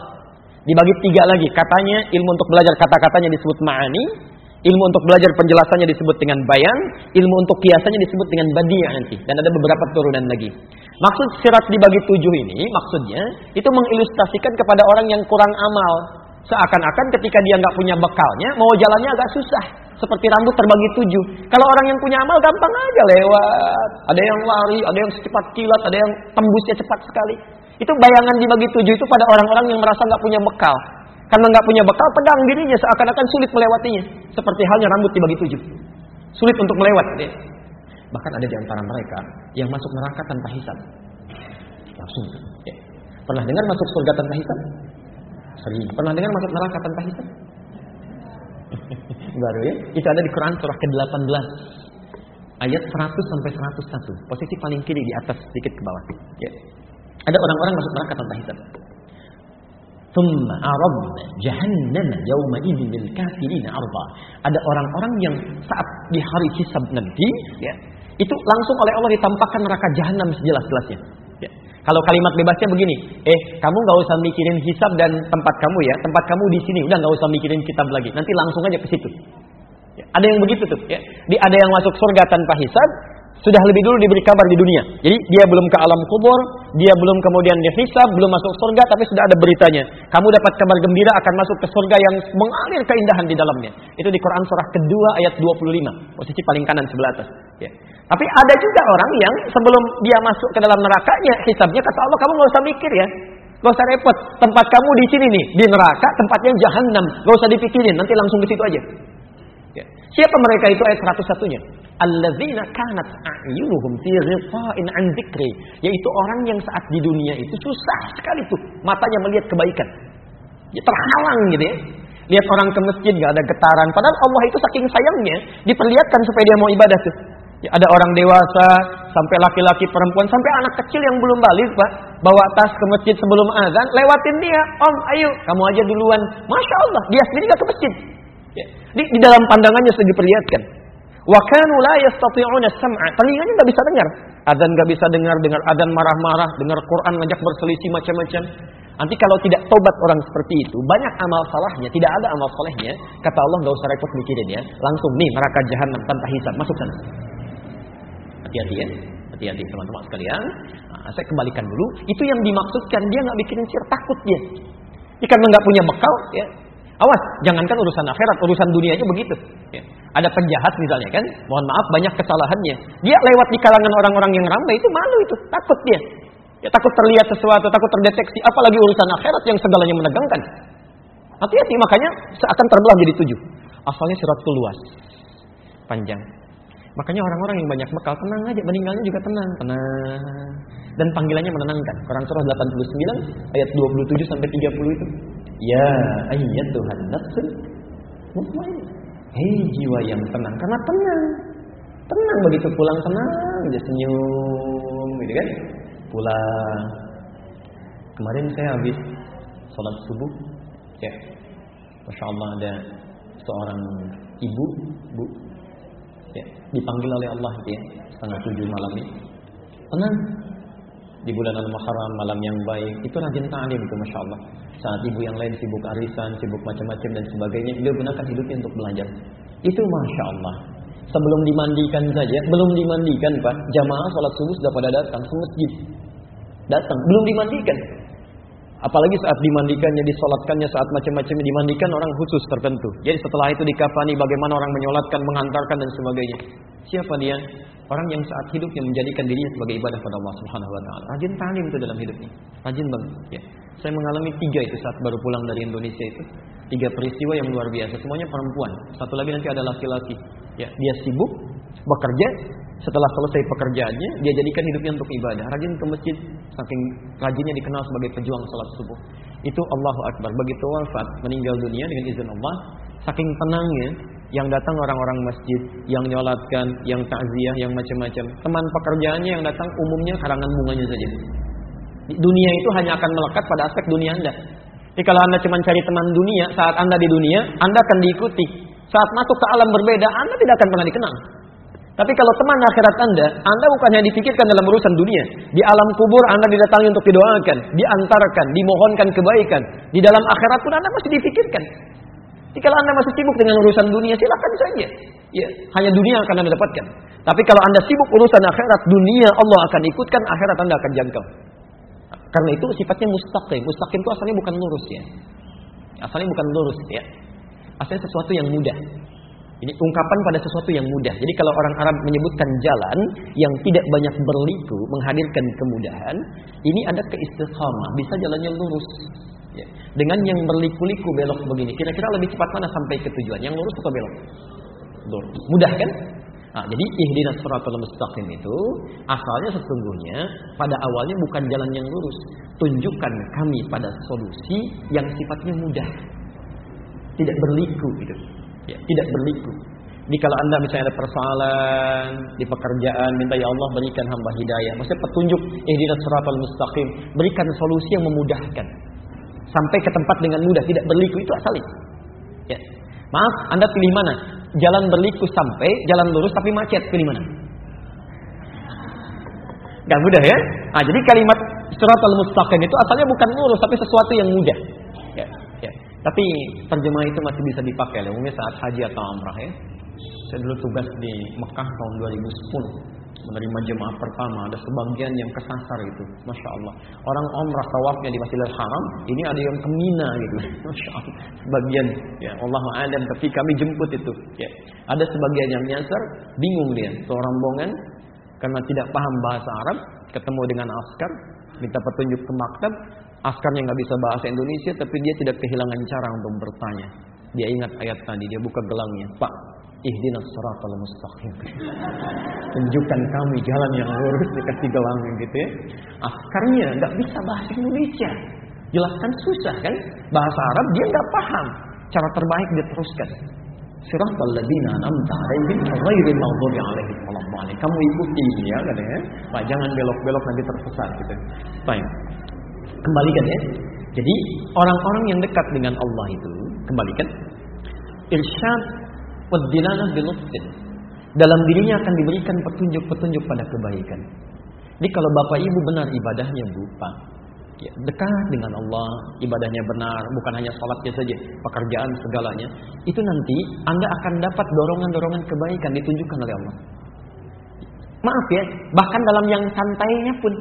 Dibagi tiga lagi. Katanya ilmu untuk belajar kata-katanya disebut ma'ani, Ilmu untuk belajar penjelasannya disebut dengan bayan, ilmu untuk kiasannya disebut dengan badiah nanti. Dan ada beberapa turunan lagi. Maksud sirat dibagi tujuh ini, maksudnya itu mengilustrasikan kepada orang yang kurang amal. Seakan-akan ketika dia nggak punya bekalnya, mau jalannya agak susah. Seperti rambut terbagi tujuh. Kalau orang yang punya amal gampang aja lewat. Ada yang lari, ada yang secepat kilat, ada yang tembusnya cepat sekali. Itu bayangan dibagi tujuh itu pada orang-orang yang merasa nggak punya bekal. Karena nggak punya bekal, pegang dirinya seakan-akan sulit melewatinya. Seperti halnya rambut dibagi tujuh. Sulit untuk melewat. Ya. Bahkan ada di antara mereka yang masuk neraka tanpa hisab. Langsung. Ya. Pernah dengar masuk surga tanpa hisab? Sering. Pernah dengar masuk neraka tanpa hisab? Baru ya. Itu ada di Quran surah ke-18. Ayat 100 sampai 101. Posisi paling kiri di atas sedikit ke bawah. Ya. Ada orang-orang masuk neraka tanpa hisab. Ada orang-orang yang saat di hari hisab nanti ya, itu langsung oleh Allah ditampakkan neraka jahanam sejelas-jelasnya. Kalau kalimat bebasnya begini, eh kamu nggak usah mikirin hisab dan tempat kamu ya, tempat kamu di sini, udah nggak usah mikirin kitab lagi, nanti langsung aja ke situ. Ya. Ada yang begitu tuh, ya. Di, ada yang masuk surga tanpa hisab,
Sudah lebih dulu diberi kabar di dunia. Jadi dia belum ke alam kubur, dia belum kemudian dihisab, belum masuk surga, tapi sudah ada beritanya. Kamu dapat kabar gembira akan masuk ke surga yang mengalir keindahan di dalamnya. Itu di Quran surah kedua ayat 25, posisi paling kanan sebelah atas. Ya. Tapi ada juga orang yang sebelum dia masuk ke dalam nerakanya, hisabnya kata Allah kamu nggak usah mikir ya. Gak usah repot. Tempat kamu di sini nih, di neraka, tempatnya jahanam. Gak usah dipikirin, nanti langsung ke situ aja. Siapa mereka itu ayat 101-nya? Alladzina kanat a'yunuhum fi ghita'in an dzikri, yaitu orang yang saat di dunia itu susah sekali tuh matanya melihat kebaikan. Ya, terhalang gitu ya. Lihat orang ke masjid gak ada getaran, padahal Allah itu saking sayangnya diperlihatkan supaya dia mau ibadah tuh. Ya, ada orang dewasa, sampai laki-laki perempuan, sampai anak kecil yang belum balik, Pak, bawa tas ke masjid sebelum azan, lewatin dia, Om, ayo, kamu aja duluan. Masya Allah, dia sendiri gak ke masjid. Ya. Di, di dalam pandangannya sudah diperlihatkan. Wa kanu la yastati'una sam'a. Telinganya nggak bisa dengar. Adzan nggak bisa dengar, dengar adzan marah-marah, dengar Quran ngajak berselisih macam-macam. Nanti kalau tidak tobat orang seperti itu, banyak amal salahnya, tidak ada amal solehnya. Kata Allah nggak usah repot mikirin ya, langsung nih neraka jahanam tanpa hisab masuk sana. Hati-hati ya, hati-hati teman-teman sekalian. Nah, saya kembalikan dulu, itu yang dimaksudkan dia nggak bikin sir takut dia. Jika nggak punya bekal, ya Awas, jangankan urusan akhirat, urusan dunia aja begitu. Ya. Ada penjahat misalnya kan, mohon maaf banyak kesalahannya. Dia lewat di kalangan orang-orang yang ramai itu malu itu, takut dia. Ya takut terlihat sesuatu, takut terdeteksi, apalagi urusan akhirat yang segalanya menegangkan. Hati-hati makanya seakan terbelah jadi tujuh. Asalnya surat luas, panjang. Makanya orang-orang yang banyak bekal tenang aja, meninggalnya juga tenang, tenang. Dan panggilannya menenangkan. Quran surah 89 ayat 27 sampai 30 itu. Ya Tuhan nafsul mutmainnah. Hei jiwa yang tenang karena tenang. Tenang begitu pulang tenang, dia senyum gitu kan. Pulang. Kemarin saya habis sholat subuh, ya, masya Allah ada seorang ibu, bu, ya, dipanggil oleh Allah gitu ya, setengah tujuh malam ini. Tenang, di bulan Al-Muharram malam yang baik. Itu rajin ta'lim itu Masya Allah. Saat ibu yang lain sibuk arisan sibuk macam-macam dan sebagainya dia gunakan hidupnya untuk belajar. Itu Masya Allah. Sebelum dimandikan saja belum dimandikan Pak. Jamaah sholat subuh sudah pada datang ke masjid. Datang belum dimandikan apalagi saat dimandikannya disolatkannya saat macam-macam dimandikan orang khusus tertentu jadi setelah itu dikafani bagaimana orang menyolatkan mengantarkan dan sebagainya siapa dia Orang yang saat hidupnya menjadikan dirinya sebagai ibadah pada Allah Subhanahu wa taala. Rajin talim itu dalam hidupnya. Rajin banget, ya. Saya mengalami tiga itu saat baru pulang dari Indonesia itu. Tiga peristiwa yang luar biasa. Semuanya perempuan. Satu lagi nanti ada laki-laki. Ya, dia sibuk bekerja. Setelah selesai pekerjaannya, dia jadikan hidupnya untuk ibadah. Rajin ke masjid, saking rajinnya dikenal sebagai pejuang salat subuh. Itu Allahu Akbar. Begitu wafat, meninggal dunia dengan izin Allah, saking tenangnya yang datang orang-orang masjid, yang nyolatkan, yang takziah, yang macam-macam. Teman pekerjaannya yang datang umumnya karangan bunganya saja. Dunia itu hanya akan melekat pada aspek dunia Anda. Jadi kalau Anda cuma cari teman dunia, saat Anda di dunia, Anda akan diikuti. Saat masuk ke alam berbeda, Anda tidak akan pernah dikenal. Tapi kalau teman akhirat Anda, Anda bukan hanya dipikirkan dalam urusan dunia. Di alam kubur Anda didatangi untuk didoakan, diantarkan, dimohonkan kebaikan. Di dalam akhirat pun Anda masih dipikirkan. Jadi kalau Anda masih sibuk dengan urusan dunia, silakan saja. Ya, hanya dunia akan Anda dapatkan. Tapi kalau Anda sibuk urusan akhirat, dunia Allah akan ikutkan, akhirat Anda akan jangkau. Karena itu sifatnya mustaqim. Mustaqim itu asalnya bukan lurus ya. Asalnya bukan lurus ya. Asalnya sesuatu yang mudah. Ini ungkapan pada sesuatu yang mudah. Jadi kalau orang Arab menyebutkan jalan yang tidak banyak berliku, menghadirkan kemudahan, ini ada keistiqamah. Bisa jalannya lurus. Ya. Dengan yang berliku-liku belok begini, kira-kira lebih cepat mana sampai ke tujuan? Yang lurus atau belok? Lurus. Mudah kan? Nah, jadi ihdinas siratal mustaqim itu asalnya sesungguhnya pada awalnya bukan jalan yang lurus. Tunjukkan kami pada solusi yang sifatnya mudah. Tidak berliku gitu. Ya, tidak berliku. Jadi kalau anda misalnya ada persoalan di pekerjaan, minta ya Allah berikan hamba hidayah. Maksudnya petunjuk ihdinas siratal mustaqim, berikan solusi yang memudahkan sampai ke tempat dengan mudah, tidak berliku itu asalnya. Ya. Maaf, Anda pilih mana? Jalan berliku sampai, jalan lurus tapi macet, pilih mana? Gak mudah ya? Nah, jadi kalimat surat al-mustaqim itu asalnya bukan lurus tapi sesuatu yang mudah. Tapi terjemah itu masih bisa dipakai, ya. umumnya saat haji atau umrah ya. Saya dulu tugas di Mekah tahun 2010.
menerima jemaah pertama. Ada sebagian yang kesasar itu. Masya Allah. Orang umrah tawafnya di Masjidil Haram ini ada yang ke Mina gitu. Masya Allah. Sebagian ya Allah alam tapi kami jemput itu ya. Ada sebagian yang nyasar bingung dia. Seorang rombongan karena tidak paham bahasa Arab ketemu dengan askar minta petunjuk ke maktab askarnya nggak bisa bahasa Indonesia tapi dia tidak kehilangan cara untuk bertanya dia ingat ayat tadi dia buka gelangnya Pak Ihdinas siratal mustaqim. Tunjukkan kami jalan yang lurus dikasih gelang gitu ya. Askarnya nggak bisa bahasa Indonesia. Jelaskan susah kan? Bahasa Arab dia nggak paham. Cara terbaik dia teruskan. Siratal ladzina an'amta 'alaihim ghairil maghdubi 'alaihim waladdallin. Kamu ikuti ya katanya. Pak jangan belok-belok nanti tersesat gitu. Baik. Kembalikan ya. Jadi orang-orang yang dekat dengan Allah itu kembalikan irsyad Wadilanah bilutfin. Dalam dirinya akan diberikan petunjuk-petunjuk pada kebaikan. Jadi kalau bapak ibu benar ibadahnya bu, pak, ya, dekat dengan Allah, ibadahnya benar, bukan hanya sholatnya saja, pekerjaan segalanya, itu nanti anda akan dapat dorongan-dorongan kebaikan ditunjukkan oleh Allah. Maaf ya, bahkan dalam yang santainya pun,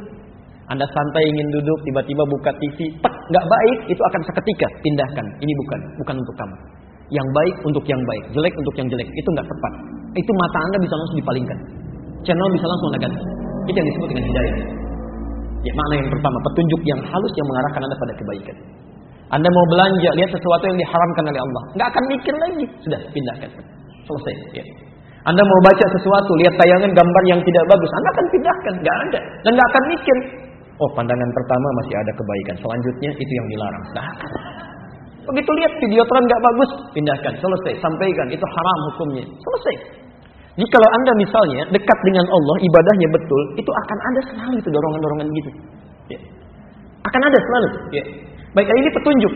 anda santai ingin duduk, tiba-tiba buka TV, tak nggak baik, itu akan seketika pindahkan. Ini bukan, bukan untuk kamu yang baik untuk yang baik, jelek untuk yang jelek. Itu nggak tepat. Itu mata Anda bisa langsung dipalingkan. Channel bisa langsung Anda ganti. Itu yang disebut dengan hidayah. Ya, makna yang pertama, petunjuk yang halus yang mengarahkan Anda pada kebaikan. Anda mau belanja, lihat sesuatu yang diharamkan oleh Allah. Nggak akan mikir lagi. Sudah, pindahkan. Selesai. Ya. Anda mau baca sesuatu, lihat tayangan gambar yang tidak bagus. Anda akan pindahkan. Nggak ada. Dan nggak akan mikir. Oh, pandangan pertama masih ada kebaikan. Selanjutnya itu yang dilarang. Akan. Begitu lihat videotron nggak bagus, pindahkan, selesai, sampaikan itu haram hukumnya, selesai. Jadi kalau anda misalnya dekat dengan Allah, ibadahnya betul, itu akan ada selalu itu dorongan-dorongan gitu. Ya. Akan ada selalu. Ya. Baik, ini petunjuk.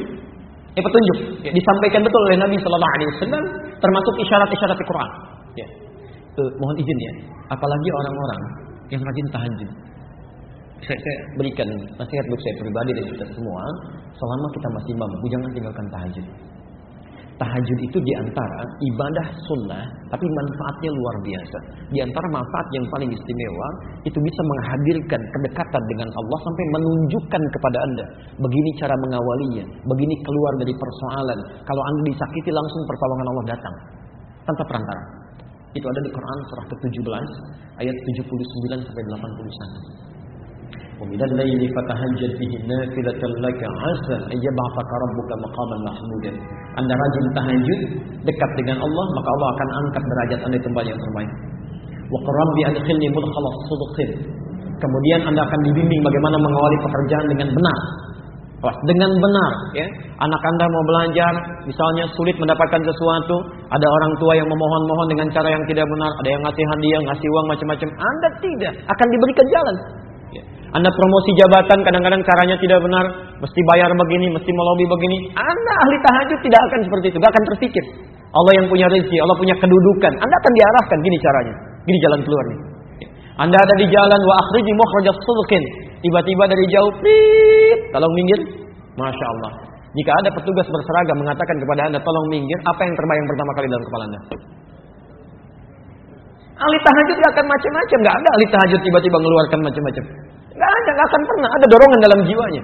Ya petunjuk. Ya, disampaikan betul oleh Nabi Wasallam, termasuk isyarat-isyarat di Quran. Ya. Tuh, mohon izin ya. Apalagi orang-orang yang rajin tahajud saya, saya berikan nasihat untuk saya pribadi dan kita semua, selama kita masih mampu jangan tinggalkan tahajud. Tahajud itu di antara ibadah sunnah, tapi manfaatnya luar biasa. Di antara manfaat yang paling istimewa, itu bisa menghadirkan kedekatan dengan Allah sampai menunjukkan kepada anda, begini cara mengawalinya, begini keluar dari persoalan. Kalau anda disakiti langsung pertolongan Allah datang, tanpa perantara. Itu ada di Quran surah ke-17 ayat 79 sampai 81. ومن الليل فتهجد به نافلة لك عسى أن يبعثك ربك مقاما محمودا Anda rajin tahajud dekat dengan Allah maka Allah akan angkat derajat Anda di tempat yang terbaik. Wa rabbi adkhilni mudkhala sidqin. Kemudian Anda akan dibimbing bagaimana mengawali pekerjaan dengan benar. Wah, dengan benar ya. Anak Anda mau belajar, misalnya sulit mendapatkan sesuatu, ada orang tua yang memohon-mohon dengan cara yang tidak benar, ada yang ngasih hadiah, ngasih uang macam-macam. Anda tidak akan diberikan jalan. Anda promosi jabatan kadang-kadang caranya tidak benar, mesti bayar begini, mesti melobi begini. Anda ahli tahajud tidak akan seperti itu, tidak akan terpikir. Allah yang punya rezeki, Allah punya kedudukan. Anda akan diarahkan gini caranya, gini jalan keluarnya. Anda ada di jalan wa akhriji mukhrajas sulkin. Tiba-tiba dari jauh, pip, tolong minggir. Masya Allah. Jika ada petugas berseragam mengatakan kepada Anda, tolong minggir, apa yang terbayang pertama kali dalam kepala Anda? Ahli tahajud gak akan macam-macam. Gak ada ahli tahajud tiba-tiba mengeluarkan macam-macam. Gak ada, gak akan pernah. Ada dorongan dalam jiwanya.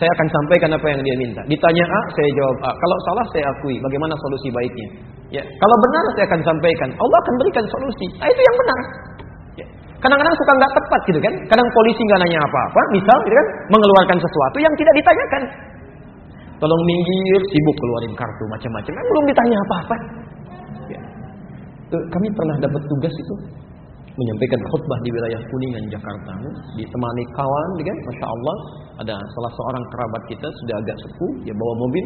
Saya akan sampaikan apa yang dia minta. Ditanya A, saya jawab A. Kalau salah saya akui. Bagaimana solusi baiknya? Ya, kalau benar saya akan sampaikan. Allah akan berikan solusi. Nah, itu yang benar. Ya. Kadang-kadang suka nggak tepat gitu kan. Kadang polisi nggak nanya apa-apa. Misal gitu kan, mengeluarkan sesuatu yang tidak ditanyakan. Tolong minggir, sibuk keluarin kartu macam-macam. Kan belum ditanya apa-apa. Ya. Kami pernah dapat tugas itu menyampaikan khutbah di wilayah Kuningan Jakarta. Ditemani kawan kan? Masya Allah ada salah seorang kerabat kita sudah agak sepuh dia bawa mobil.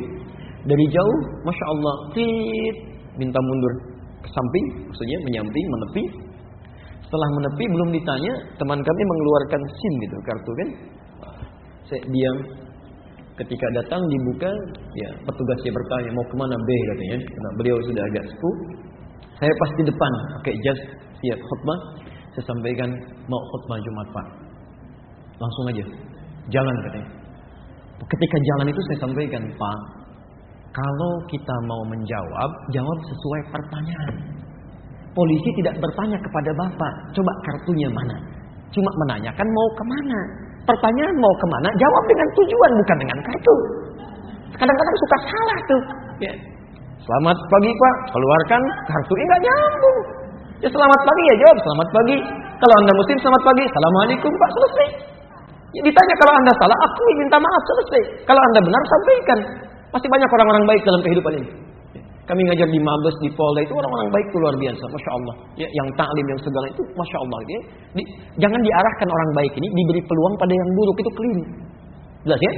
Dari jauh Masya Allah tit minta mundur ke samping maksudnya menyamping menepi. Setelah menepi belum ditanya teman kami mengeluarkan SIM gitu kartu kan? Saya diam. Ketika datang dibuka ya petugasnya bertanya mau ke mana B katanya. Karena beliau sudah agak sepuh saya pasti depan pakai jas siap khutbah, saya sampaikan mau khutbah Jumat Pak. Langsung aja, jalan katanya. Ketika jalan itu saya sampaikan, Pak, kalau kita mau menjawab, jawab sesuai pertanyaan.
Polisi tidak bertanya kepada bapak, coba kartunya mana? Cuma menanyakan mau ke mana. Pertanyaan mau ke mana, jawab dengan tujuan bukan dengan kartu. Kadang-kadang suka salah tuh. Ya. Selamat pagi pak, keluarkan kartu ini nggak nyambung. Ya selamat pagi ya jawab selamat pagi. Kalau anda muslim selamat pagi, assalamualaikum pak selesai. Ya, ditanya kalau anda salah, aku minta maaf selesai. Kalau anda benar sampaikan. Masih banyak orang-orang baik dalam kehidupan ini. Kami ngajar di Mabes, di Polda itu orang-orang baik itu luar biasa, masya Allah. Ya, yang taklim, yang segala itu, masya Allah. Ya. Di, jangan diarahkan orang baik ini diberi peluang pada yang buruk itu keliru. Jelas ya?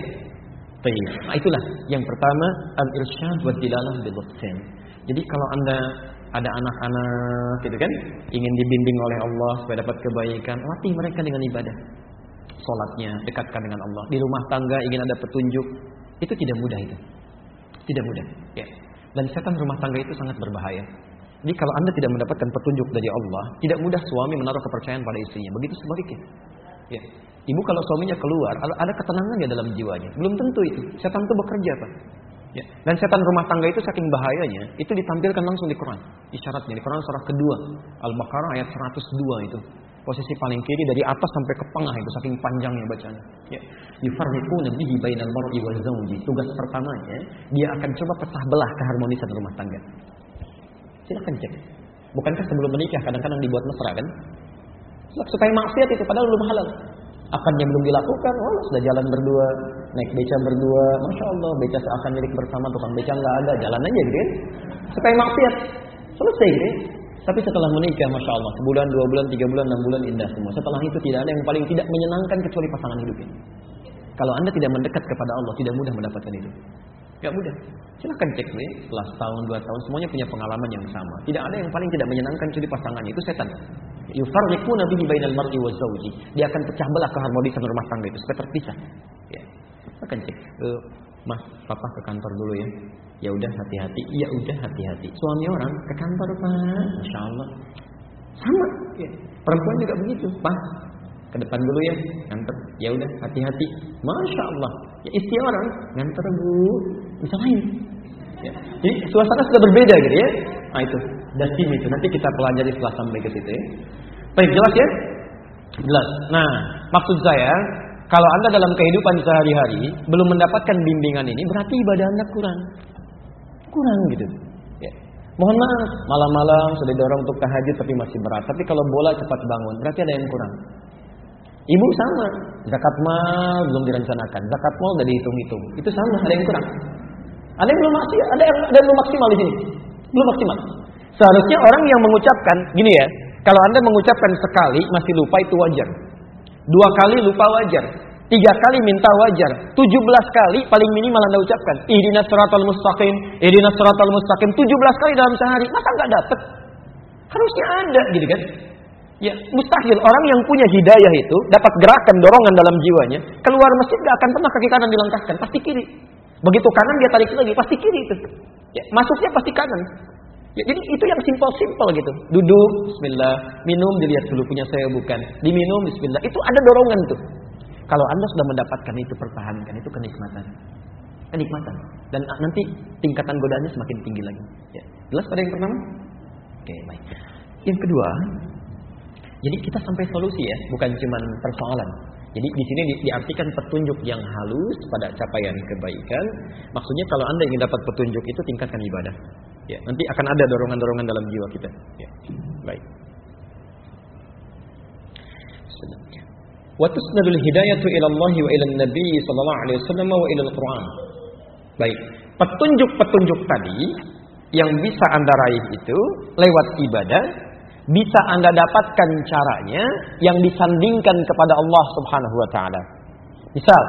Nah itulah yang pertama al-irsyad wa dilalah bil Jadi kalau anda ada anak-anak gitu kan ingin dibimbing oleh Allah supaya dapat kebaikan, latih mereka dengan ibadah. Salatnya dekatkan dengan Allah. Di rumah tangga ingin ada petunjuk, itu tidak mudah itu. Tidak mudah, ya. Dan setan rumah tangga itu sangat berbahaya. Jadi kalau Anda tidak mendapatkan petunjuk dari Allah, tidak mudah suami menaruh kepercayaan pada istrinya. Begitu sebaliknya. Ya. Ibu kalau suaminya keluar, ada ketenangan ya dalam jiwanya. Belum tentu itu. Setan itu bekerja, Pak. Ya. Dan setan rumah tangga itu saking bahayanya, itu ditampilkan langsung di Quran. Isyaratnya di Quran surah kedua, Al-Baqarah ayat 102 itu. Posisi paling kiri dari atas sampai ke tengah itu saking panjangnya bacanya. Ya. Yufarriquna bihi bainal mar'i wal zawji. Tugas pertamanya, dia akan coba pecah belah keharmonisan rumah tangga. Silakan cek. Bukankah sebelum menikah kadang-kadang dibuat mesra kan? Supaya maksiat itu padahal belum halal. Akannya belum dilakukan, oh sudah jalan berdua, naik beca berdua, masya Allah beca seakan milik bersama, tukang beca nggak ada, jalan aja gitu kan? Supaya maksiat, selesai gitu. Tapi setelah menikah, masya Allah, sebulan, dua bulan, tiga bulan, enam bulan indah semua. Setelah itu tidak ada yang paling tidak menyenangkan kecuali pasangan hidup ini. Kalau anda tidak mendekat kepada Allah, tidak mudah mendapatkan itu. Gak mudah. Silahkan cek nih, setelah setahun, dua tahun, semuanya punya pengalaman yang sama. Tidak ada yang paling tidak menyenangkan kecuali pasangannya, itu setan. Yufarriquna bihi bainal mar'i wa zawji. Dia akan pecah belah keharmonisan rumah tangga itu supaya terpisah. Ya. Akan cek. Uh, mas, papa ke kantor dulu ya. Ya udah hati-hati. Ya udah hati-hati. Suami orang ke kantor, Pak. Masya Allah. Sama. Ya. Perempuan juga begitu, Pak. Ke depan dulu ya, nganter. Ya udah hati-hati. Masya Allah. Ya istri orang nganter Bu. Bisa lain. Ya. Jadi suasana sudah berbeda gitu ya. Nah itu dasim itu nanti kita pelajari setelah sampai ke situ ya. Baik jelas ya? Jelas. Nah maksud saya kalau anda dalam kehidupan sehari-hari belum mendapatkan bimbingan ini berarti ibadah anda kurang, kurang gitu. Ya. Mohon maaf malam-malam sudah dorong untuk tahajud tapi masih berat. Tapi kalau bola cepat bangun berarti ada yang kurang. Ibu sama, zakat mal belum direncanakan, zakat mal udah dihitung-hitung. Itu sama, ada yang kurang. Ada yang belum maksimal, ada yang, ada yang belum maksimal di sini. Belum maksimal. Seharusnya orang yang mengucapkan gini ya, kalau Anda mengucapkan sekali masih lupa itu wajar. Dua kali lupa wajar. Tiga kali minta wajar. Tujuh belas kali paling minimal Anda ucapkan. Idina suratul mustaqim. Idina suratul mustaqim. Tujuh belas kali dalam sehari. Masa nggak dapat? Harusnya ada gitu kan. Ya, mustahil orang yang punya hidayah itu dapat gerakan dorongan dalam jiwanya, keluar masjid gak akan pernah kaki kanan dilangkahkan, pasti kiri. Begitu kanan dia tarik lagi, pasti kiri itu. Ya, masuknya pasti kanan. Ya, jadi itu yang simpel-simpel gitu. Duduk, bismillah, minum dilihat dulu punya saya bukan. Diminum bismillah. Itu ada dorongan tuh. Kalau Anda sudah mendapatkan itu pertahankan itu kenikmatan. Kenikmatan. Dan nanti tingkatan godaannya semakin tinggi lagi. Ya. Jelas pada yang pertama? Oke, baik. Yang kedua, jadi kita sampai solusi ya, bukan cuma persoalan. Jadi di sini diartikan petunjuk yang halus pada capaian kebaikan. Maksudnya kalau Anda ingin dapat petunjuk itu tingkatkan ibadah. Ya, nanti akan ada dorongan-dorongan dalam jiwa kita. Ya. Baik. Wa tusnadul hidayatu ila Allah wa ila Nabi sallallahu alaihi wasallam wa ila Al-Qur'an. Baik. Petunjuk-petunjuk tadi yang bisa Anda raih itu lewat ibadah bisa Anda dapatkan caranya yang disandingkan kepada Allah Subhanahu wa taala. Misal,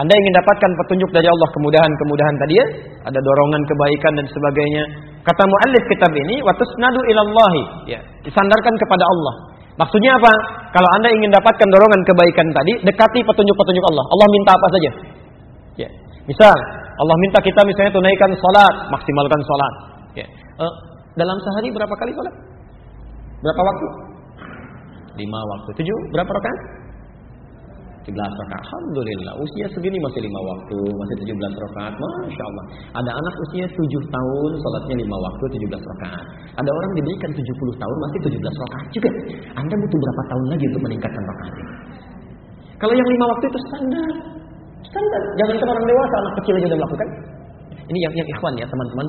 Anda ingin dapatkan petunjuk dari Allah kemudahan-kemudahan tadi ya, ada dorongan kebaikan dan sebagainya. Kata muallif kitab ini, wa tusnadu ilallahi, ya, disandarkan kepada Allah. Maksudnya apa? Kalau Anda ingin dapatkan dorongan kebaikan tadi, dekati petunjuk-petunjuk Allah. Allah minta apa saja? Ya. Misal, Allah minta kita misalnya tunaikan salat, maksimalkan salat. Ya. Uh, dalam sehari berapa kali salat? Berapa waktu? Lima waktu. Tujuh? Berapa rakaat?
17 rakaat. Alhamdulillah, usia segini masih lima waktu, masih 17 rakaat. Masya Allah. Ada anak usia 7 tahun, sholatnya lima waktu, 17 rakaat. Ada orang diberikan 70 tahun, masih 17 rakaat juga. Anda butuh berapa tahun lagi untuk meningkatkan rakaat? Kalau yang lima waktu itu standar. Standar. Jangan orang dewasa, anak kecil aja udah melakukan. Ini yang yang ikhwan ya teman-teman.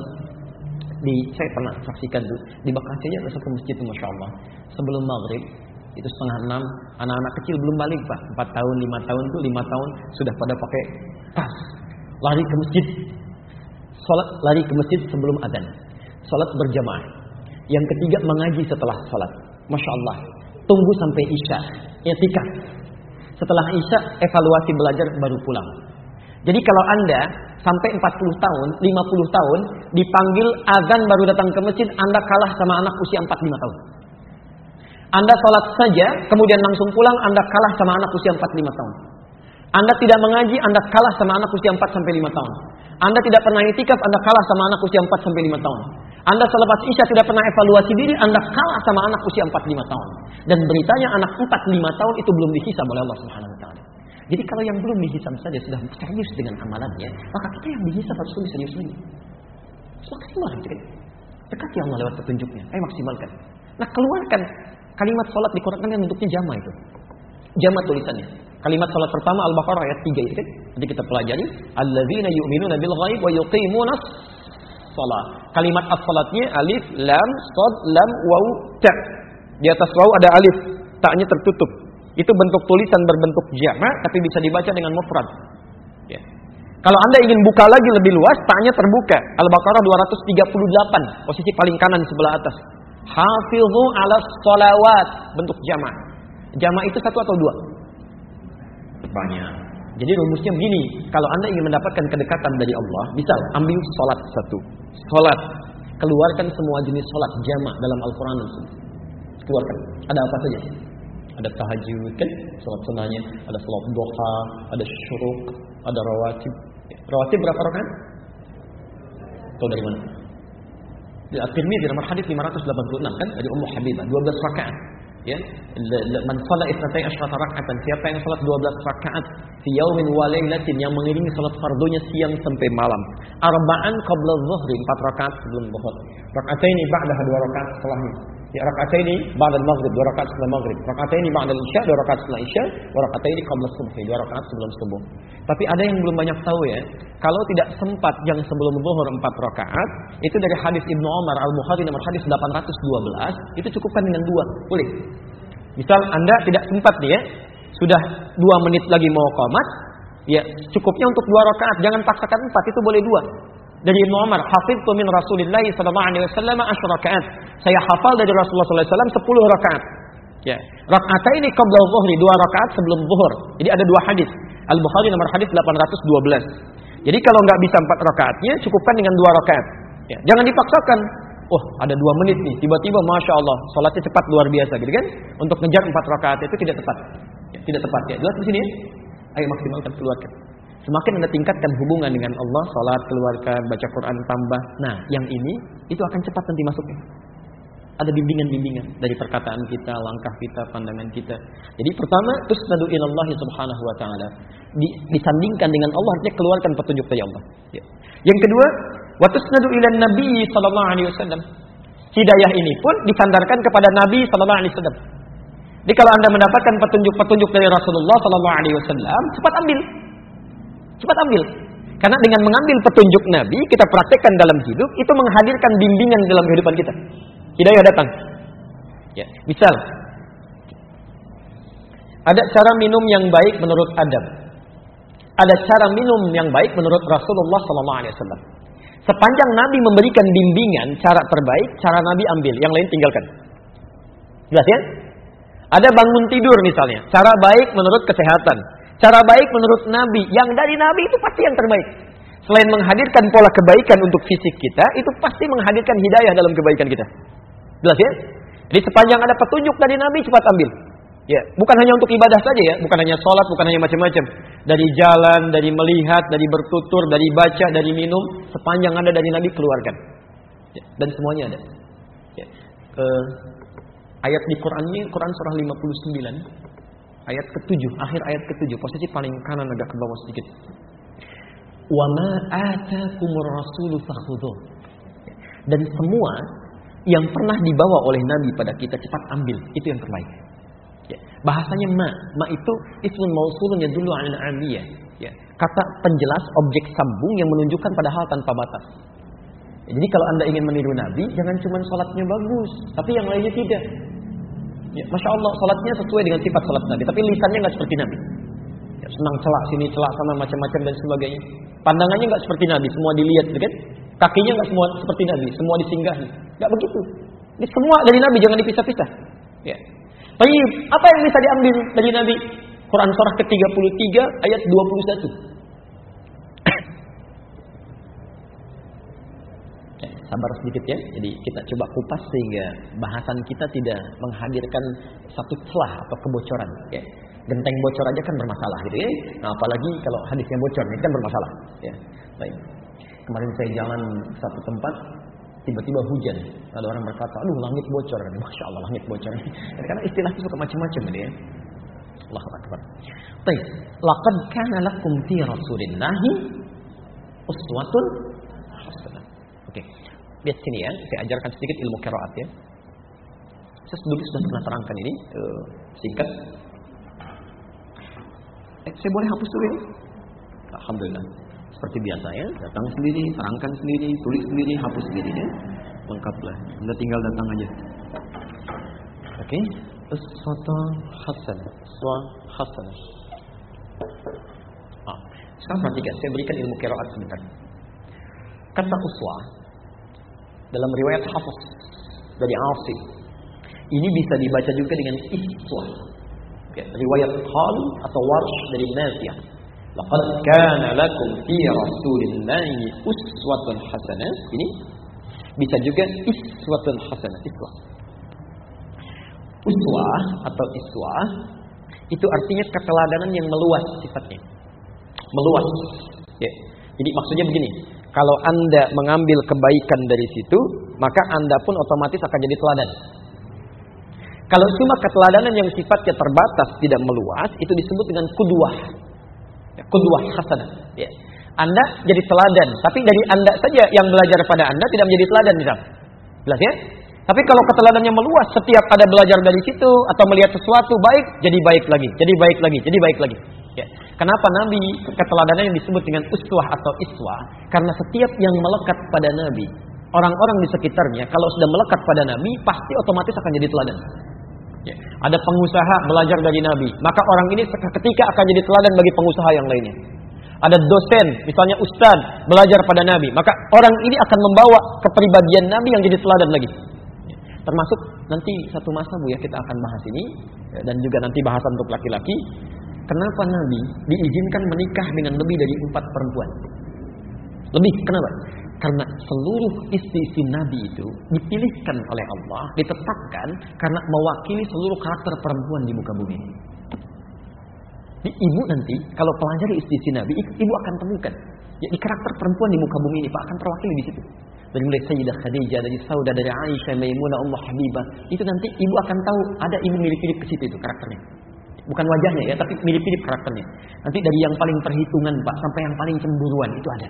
Di saya pernah saksikan tuh di Bekasi masuk ke masjid tuh masya Allah. Sebelum maghrib itu setengah enam anak-anak kecil belum balik pak. Empat tahun lima tahun tuh lima tahun sudah pada pakai tas lari ke masjid. Sholat lari ke masjid sebelum adzan. Sholat berjamaah. Yang ketiga mengaji setelah sholat. Masya Allah. Tunggu sampai isya etika setelah isya evaluasi belajar baru pulang jadi kalau anda sampai 40 tahun 50 tahun dipanggil azan baru datang ke masjid anda kalah sama anak usia 45 tahun anda sholat saja, kemudian langsung pulang, Anda kalah sama anak usia 4-5 tahun. Anda tidak mengaji, Anda kalah sama anak usia 4 sampai 5 tahun. Anda tidak pernah itikaf, Anda kalah sama anak usia 4 sampai 5 tahun. Anda selepas Isya tidak pernah evaluasi diri, Anda kalah sama anak usia 4 5 tahun. Dan beritanya anak 4 5 tahun itu belum dihisab oleh Allah Subhanahu wa taala. Jadi kalau yang belum dihisab saja sudah serius dengan amalannya, maka kita yang dihisab harus lebih serius lagi. Maksimal gitu. Dekati Allah lewat petunjuknya. Ayo maksimalkan. Nah keluarkan Kalimat sholat di Quran kan bentuknya jama itu. Jama tulisannya. Kalimat sholat pertama Al-Baqarah ayat 3 itu kan. Nanti kita pelajari. Alladzina yu'minuna bil ghaib wa yuqimuna sholat. Kalimat as-salatnya alif, lam, sod, lam, waw, ta. Di atas waw ada alif. Taknya tertutup. Itu bentuk tulisan berbentuk jama tapi bisa dibaca dengan mufrad. Ya. Kalau Anda ingin buka lagi lebih luas, taknya terbuka. Al-Baqarah 238, posisi paling kanan sebelah atas. Hafidhu ala salawat. Bentuk jama. Jama itu satu atau dua? Banyak. Jadi rumusnya begini. Kalau anda ingin mendapatkan kedekatan dari Allah. Misal ambil sholat satu. Sholat. Keluarkan semua jenis sholat jama dalam Al-Quran. Keluarkan. Ada apa saja? Ada tahajud kan? Sholat sunnahnya. Ada sholat doha. Ada syuruk. Ada rawatib. Rawatib berapa rakaat? Tahu dari mana? Di At-Tirmidzi nomor hadis 586 kan dari Ummu Habibah 12 rakaat. Ya, man shalla isnatai asyrata raka'atan. Siapa yang salat 12 rakaat fi yaumin wa lailatin yang mengiringi salat fardunya siang sampai malam. Arba'an qabla dhuhri, 4 rakaat sebelum zuhur. Raka'ataini ba'daha 2 rakaat setelahnya. Ya, raka'ataini ba'da maghrib, 2 rakaat setelah maghrib. Raka'ataini ba'da isya, 2 rakaat setelah isya, wa raka'ataini qabla subhi, 2 rakaat sebelum subuh. Tapi ada yang belum banyak tahu ya, kalau tidak sempat yang sebelum zuhur 4 rakaat, itu dari hadis Ibnu Umar Al-Bukhari nomor hadis 812, itu cukupkan dengan dua, boleh. Misal Anda tidak sempat dia, sudah dua menit lagi mau komat, ya cukupnya untuk dua rakaat, jangan paksakan empat, itu boleh dua. Dari Ibnu Umar, hafidtu min Rasulillah sallallahu alaihi wasallam rakaat. Saya hafal dari Rasulullah sallallahu alaihi wasallam 10 rakaat. Ya. Rakaat ini qabla zuhri, dua rakaat sebelum zuhur. Jadi ada dua hadis. Al-Bukhari nomor hadis 812. Jadi kalau nggak bisa empat rakaatnya, cukupkan dengan dua rakaat. Ya. Jangan dipaksakan. Oh, ada dua menit nih. Tiba-tiba, masya Allah, sholatnya cepat luar biasa, gitu kan? Untuk ngejar empat rakaat itu tidak tepat. Ya, tidak tepat. Ya, jelas di sini. Ya? Ayo maksimalkan keluarkan. Semakin anda tingkatkan hubungan dengan Allah, sholat, keluarkan, baca Quran, tambah. Nah, yang ini itu akan cepat nanti masuknya. Ada bimbingan-bimbingan dari perkataan kita, langkah kita, pandangan kita. Jadi pertama, tusnadu ilallah subhanahu wa ta'ala. disandingkan dengan Allah, artinya keluarkan petunjuk dari Allah. Ya. Yang kedua, wa tusnadu ilan nabi sallallahu alaihi wasallam. Hidayah ini pun disandarkan kepada Nabi sallallahu alaihi wasallam. Jadi kalau Anda mendapatkan petunjuk-petunjuk dari Rasulullah sallallahu alaihi wasallam, cepat ambil. Cepat ambil. Karena dengan mengambil petunjuk Nabi, kita praktekkan dalam hidup, itu menghadirkan bimbingan dalam kehidupan kita. Hidayah datang. Ya, misal ada cara minum yang baik menurut Adam. Ada cara minum yang baik menurut Rasulullah wasallam. Sepanjang Nabi memberikan bimbingan cara terbaik, cara Nabi ambil, yang lain tinggalkan. Jelas ya? Ada bangun tidur misalnya, cara baik menurut kesehatan, cara baik menurut Nabi, yang dari Nabi itu pasti yang terbaik. Selain menghadirkan pola kebaikan untuk fisik kita, itu pasti menghadirkan hidayah dalam kebaikan kita. Jelas ya? Jadi sepanjang ada petunjuk dari Nabi cepat ambil. Ya, bukan hanya untuk ibadah saja ya, bukan hanya sholat, bukan hanya macam-macam. Dari jalan, dari melihat, dari bertutur, dari baca, dari minum, sepanjang ada dari Nabi keluarkan. Ya, dan semuanya ada. Ya. Uh, ayat di Quran ini Quran surah 59
ayat ketujuh, akhir ayat ketujuh, posisi paling kanan agak ke bawah sedikit. Atakumur. Dan semua yang pernah dibawa oleh Nabi pada kita cepat ambil, itu yang terbaik. Ya. Bahasanya ma, ma itu ismun mausulun ya dulu aliyah. Ya. Kata penjelas objek sambung yang menunjukkan pada hal tanpa batas. Ya, jadi kalau anda ingin meniru Nabi, jangan cuma sholatnya bagus, tapi yang lainnya tidak. Ya, Masya Allah, sholatnya sesuai dengan sifat sholat Nabi, tapi lisannya nggak seperti Nabi. Ya, senang celak sini, celak sana, macam-macam dan sebagainya. Pandangannya nggak seperti Nabi, semua dilihat, kan? Kakinya nggak semua seperti Nabi, semua disinggahi. Nggak begitu. Ini semua dari Nabi, jangan dipisah-pisah. Ya. Tapi apa yang bisa diambil dari Nabi? Quran surah ke-33 ayat 21. Sabar sedikit ya. Jadi kita coba kupas sehingga bahasan kita tidak menghadirkan satu celah atau kebocoran. Ya. Genteng bocor aja kan bermasalah gitu ya. Nah, apalagi kalau hadisnya bocor ini kan bermasalah. Ya. Baik. Kemarin saya jalan satu tempat tiba-tiba hujan. Lalu orang berkata, aduh langit bocor. Masya Allah langit bocor. Karena istilah itu suka macam-macam gitu ya. Allahu Akbar. Baik. Laqad kana lakum fi Rasulillahi uswatun. Lihat sini ya, saya ajarkan sedikit ilmu kiraat ya. Saya dulu sudah pernah terangkan ini, uh, singkat. Eh, saya boleh hapus dulu ini? Alhamdulillah. Seperti biasa ya, datang sendiri, terangkan sendiri, tulis sendiri, hapus sendiri ya. Lengkaplah. Anda tinggal datang aja. Oke. Okay. Uswata hasan. Uswa hasan. Ah. Sekarang perhatikan, saya berikan ilmu kiraat sebentar. Kata uswa dalam riwayat Hafiz dari Asim. Ini bisa dibaca juga dengan iswah. Ya, riwayat Qal atau Warsh dari Nafi'ah. Laqad kana lakum fi Rasulillahi uswatun hasanah. Ini bisa juga iswatun hasanah, iswah. Uswah atau iswah itu artinya keteladanan yang meluas sifatnya. Meluas. Ya. Jadi maksudnya begini, kalau Anda mengambil kebaikan dari situ, maka Anda pun otomatis akan jadi teladan. Kalau cuma keteladanan yang sifatnya terbatas, tidak meluas, itu disebut dengan kudwah. Ya, kudwah hasanah. Ya. Anda jadi teladan, tapi dari Anda saja yang belajar pada Anda tidak menjadi teladan misal. Jelas ya? Tapi kalau keteladannya meluas, setiap ada belajar dari situ atau melihat sesuatu baik, jadi baik lagi, jadi baik lagi, jadi baik lagi. Ya. Kenapa Nabi keteladanan yang disebut dengan uswah atau iswah? Karena setiap yang melekat pada Nabi, orang-orang di sekitarnya kalau sudah melekat pada Nabi, pasti otomatis akan jadi teladan. Ya. Ada pengusaha belajar dari Nabi, maka orang ini ketika akan jadi teladan bagi pengusaha yang lainnya. Ada dosen, misalnya ustad, belajar pada Nabi, maka orang ini akan membawa kepribadian Nabi yang jadi teladan lagi. Ya. Termasuk nanti satu masa Bu ya kita akan bahas ini ya, dan juga nanti bahasan untuk laki-laki Kenapa Nabi diizinkan menikah dengan lebih dari empat perempuan? Lebih, kenapa? Karena seluruh istri-istri Nabi itu dipilihkan oleh Allah, ditetapkan karena mewakili seluruh karakter perempuan di muka bumi. Di ibu nanti, kalau pelajari istri-istri Nabi, ibu akan temukan. Ya, di karakter perempuan di muka bumi ini, Pak, akan terwakili di situ. Dari mulai Sayyidah Khadijah, dari Sauda, dari Aisyah, Maimunah, Ummu Habibah. Itu nanti ibu akan tahu ada ibu mirip-mirip ke situ itu karakternya. Bukan wajahnya ya, tapi mirip-mirip karakternya. Nanti dari yang paling perhitungan Pak sampai yang paling cemburuan itu ada.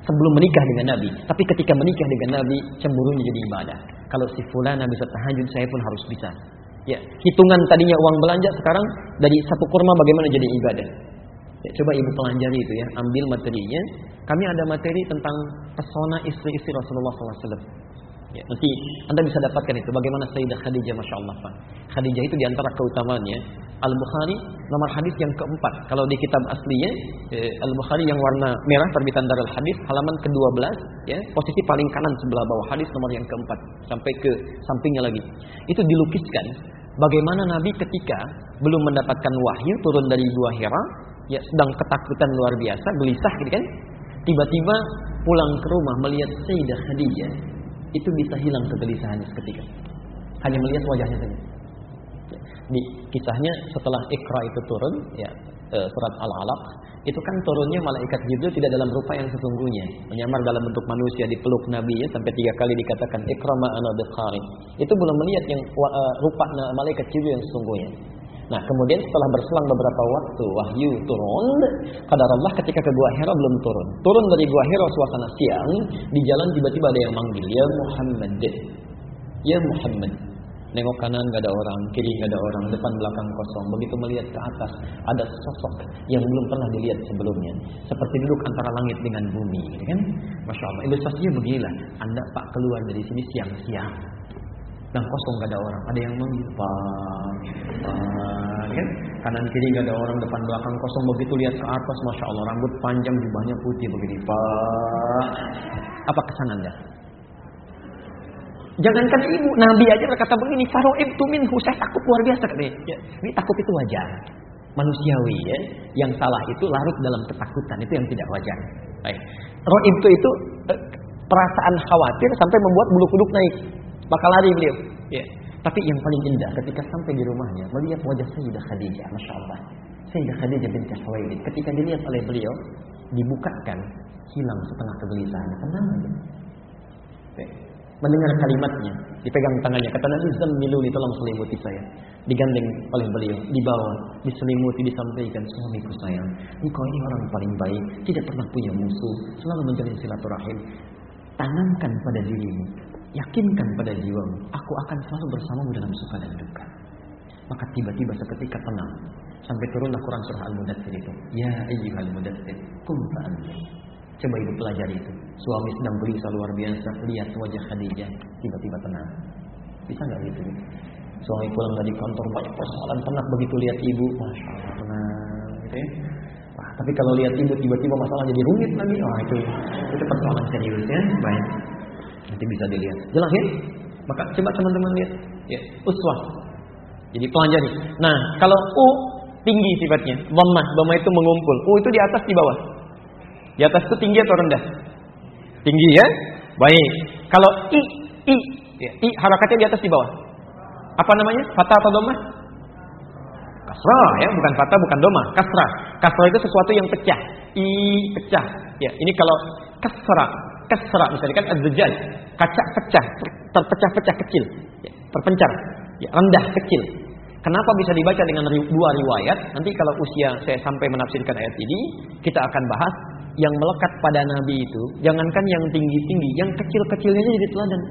Sebelum menikah dengan Nabi, tapi ketika menikah dengan Nabi, cemburunya jadi ibadah. Kalau si fulana bisa tahajud, saya pun harus bisa. Ya, hitungan tadinya uang belanja sekarang dari satu kurma bagaimana jadi ibadah. Ya, coba ibu pelajari itu ya, ambil materinya. Kami ada materi tentang pesona istri-istri Rasulullah SAW. Ya, nanti Anda bisa dapatkan itu bagaimana Sayyidah Khadijah Masya Allah Pak. Khadijah itu di antara keutamaannya Al-Bukhari nomor hadis yang keempat. Kalau di kitab aslinya eh, Al-Bukhari yang warna merah terbitan Darul Hadis halaman ke-12 ya, posisi paling kanan sebelah bawah hadis nomor yang keempat sampai ke sampingnya lagi. Itu dilukiskan bagaimana Nabi ketika belum mendapatkan wahyu turun dari gua Hira ya sedang ketakutan luar biasa, gelisah gitu kan. Tiba-tiba pulang ke rumah melihat Sayyidah Khadijah itu bisa hilang kegelisahannya seketika. Hanya melihat wajahnya saja. Di kisahnya setelah Iqra itu turun, ya surat Al-Alaq, itu kan turunnya malaikat Jibril tidak dalam rupa yang sesungguhnya, menyamar dalam bentuk manusia di peluk Nabi ya sampai tiga kali dikatakan Iqra ma'ana biqari. Itu belum melihat yang uh, rupa malaikat Jibril yang sesungguhnya. Nah, kemudian setelah berselang beberapa waktu wahyu turun, kadar Allah ketika ke Gua Hira belum turun. Turun dari Gua Hira suasana siang, di jalan tiba-tiba ada yang manggil, "Ya Muhammad." Ya Muhammad. Nengok kanan gak ada orang, kiri gak ada orang, depan belakang kosong. Begitu melihat ke atas, ada sosok yang belum pernah dilihat sebelumnya. Seperti duduk antara langit dengan bumi, gitu kan? Masya Allah, ilustrasinya beginilah. Anda pak keluar dari sini siang-siang. Dan kosong gak ada orang, ada yang manggil, Pak, kan? Kanan kiri gak ada orang, depan belakang kosong. Begitu lihat ke atas, Masya Allah, rambut panjang, jubahnya putih begini, Pak. Apa kesan Anda? Jangankan ibu, Nabi aja berkata begini, itu minhu, saya takut luar biasa katanya. Ya, ini takut itu wajar. Manusiawi ya. Yang salah itu larut dalam ketakutan, itu yang tidak wajar. Baik. Roib itu itu eh, perasaan khawatir sampai membuat bulu kuduk naik. Bakal lari beliau. Ya. Tapi yang paling indah ketika sampai di rumahnya melihat wajah Sayyidah Khadijah, masya Allah. Sayyidah Khadijah binti Khuwailid ketika dilihat oleh beliau dibukakan hilang setengah kegelisahan. Tenang aja. Mendengar kalimatnya, dipegang tangannya. Kata Nabi Zammiluni tolong selimuti saya. Digandeng oleh beliau, dibawa, diselimuti, disampaikan suamiku sayang. Engkau ini orang paling baik, tidak pernah punya musuh, selalu menjalin silaturahim. Tanamkan pada dirimu, yakinkan pada jiwamu, aku akan selalu bersamamu dalam suka dan duka. Maka tiba-tiba seketika tenang, sampai turunlah Quran surah Al-Mudathir itu. Ya ayyuhal mudathir, kum fa'anzir. Coba ibu pelajari itu. Suami sedang berusaha luar biasa, lihat wajah Khadijah, tiba-tiba tenang. Bisa nggak gitu? Suami pulang dari kantor banyak persoalan, penat begitu lihat ibu, masya Allah tenang, gitu ya. Wah, tapi kalau lihat ibu tiba-tiba masalah jadi rumit lagi, wah itu itu persoalan serius ya. Baik, nanti bisa dilihat. Jelas ya? Maka coba teman-teman lihat, ya, uswah. Jadi pelajari. Nah, kalau u tinggi sifatnya, dhammah, dhammah itu mengumpul. U itu di atas di bawah. Di atas itu tinggi atau rendah? Tinggi ya? Baik. Kalau i, i, ya, i harakatnya di atas di bawah. Apa namanya? Fatah atau domah? Kasrah ya, bukan fatah, bukan domah. Kasrah. Kasrah itu sesuatu yang pecah. I pecah. Ya, ini kalau kasrah, kasrah misalnya kan az-zajaj, kaca pecah, terpecah-pecah kecil, ya, terpencar, ya, rendah kecil. Kenapa bisa dibaca dengan dua riwayat? Nanti kalau usia saya sampai menafsirkan ayat ini, kita akan bahas yang melekat pada Nabi itu, jangankan yang tinggi-tinggi, yang kecil-kecilnya jadi teladan.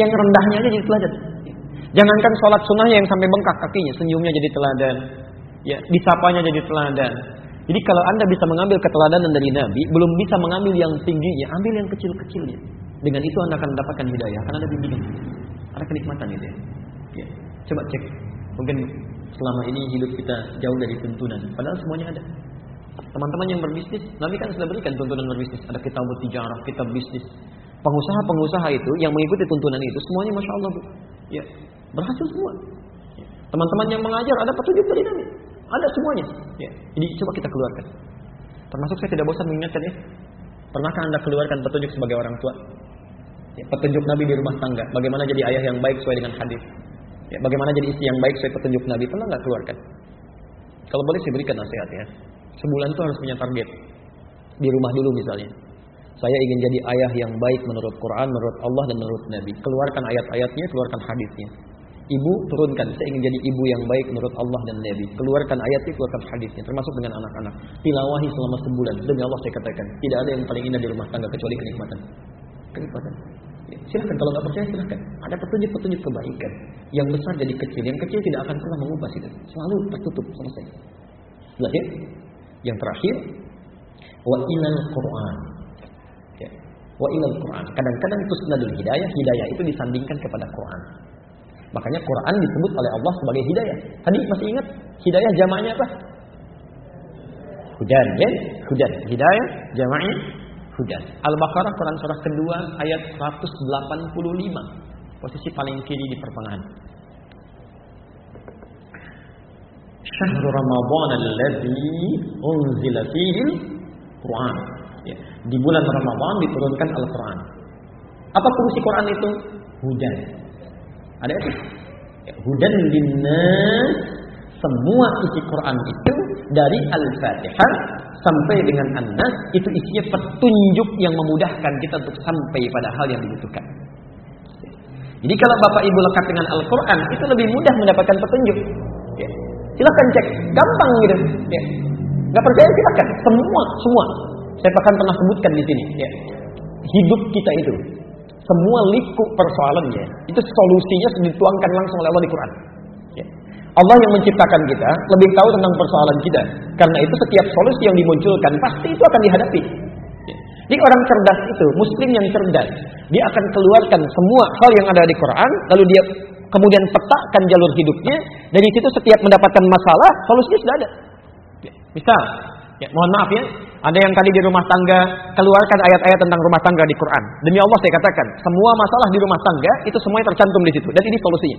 Yang rendahnya aja jadi teladan. Jangankan sholat sunnahnya yang sampai bengkak kakinya, senyumnya jadi teladan. Ya, disapanya jadi teladan. Jadi kalau anda bisa mengambil keteladanan dari Nabi, belum bisa mengambil yang tingginya, ambil yang kecil-kecilnya. Dengan itu anda akan mendapatkan hidayah, karena ada bimbingan. Ada kenikmatan itu ya. ya. Coba cek. Mungkin selama ini hidup kita jauh dari tuntunan. Padahal semuanya ada. Teman-teman yang berbisnis, Nabi kan sudah berikan tuntunan berbisnis. Ada kitab tijarah, kitab bisnis. Pengusaha-pengusaha itu yang mengikuti tuntunan itu semuanya masya Allah bu, ya berhasil semua. Ya. Teman-teman yang mengajar ada petunjuk dari Nabi, ada semuanya. Ya. Jadi coba kita keluarkan. Termasuk saya tidak bosan mengingatkan ya. Pernahkah anda keluarkan petunjuk sebagai orang tua? Ya, petunjuk Nabi di rumah tangga. Bagaimana jadi ayah yang baik sesuai dengan hadis. Ya, bagaimana jadi istri yang baik sesuai petunjuk Nabi. Pernah nggak keluarkan? Kalau boleh saya berikan nasihat ya. Sebulan itu harus punya target. Di rumah dulu misalnya. Saya ingin jadi ayah yang baik menurut Quran, menurut Allah dan menurut Nabi. Keluarkan ayat-ayatnya, keluarkan hadisnya. Ibu turunkan, saya ingin jadi ibu yang baik menurut Allah dan Nabi. Keluarkan ayatnya, keluarkan hadisnya, termasuk dengan anak-anak. Tilawahi selama sebulan. Demi Allah saya katakan, tidak ada yang paling indah di rumah tangga kecuali kenikmatan. Kenikmatan. Ya, silahkan kalau nggak percaya silahkan. Ada petunjuk-petunjuk kebaikan. Yang besar jadi kecil, yang kecil tidak akan pernah mengubah itu. Selalu tertutup selesai. Jelas ya? Yang terakhir, wa ilal Quran. Ya. Wa ilal Quran. Kadang-kadang tusnadul hidayah, hidayah itu disandingkan kepada Quran. Makanya Quran disebut oleh Allah sebagai hidayah. Tadi masih ingat hidayah jamaknya apa? Hudan, ya? Hudan. Hidayah jamaknya hudan. Al-Baqarah Quran surah kedua ayat 185. Posisi paling kiri di pertengahan. syahr Ramadan alladhi unzila fihi Quran. Ya. Di bulan Ramadan diturunkan Al-Quran. Apa fungsi Quran itu? Hujan. Ada itu? Ya, hudan linnas. Semua isi Quran itu dari Al-Fatihah sampai dengan An-Nas itu isinya petunjuk yang memudahkan kita untuk sampai pada hal yang dibutuhkan. Jadi kalau Bapak Ibu lekat dengan Al-Quran, itu lebih mudah mendapatkan petunjuk. Ya. Silahkan cek, gampang gitu. Ya. Gak percaya silakan, semua, semua. Saya bahkan pernah sebutkan di sini. Ya. Hidup kita itu, semua liku persoalannya, itu solusinya dituangkan langsung oleh Allah di Quran. Ya. Allah yang menciptakan kita lebih tahu tentang persoalan kita. Karena itu setiap solusi yang dimunculkan pasti itu akan dihadapi. Jadi orang cerdas itu, muslim yang cerdas, dia akan keluarkan semua hal yang ada di Quran, lalu dia kemudian petakan jalur hidupnya. Dari situ setiap mendapatkan masalah, solusinya sudah ada. Ya, misal, ya, mohon maaf ya, ada yang tadi di rumah tangga keluarkan ayat-ayat tentang rumah tangga di Quran. Demi Allah saya katakan, semua masalah di rumah tangga itu semuanya tercantum di situ dan ini solusinya.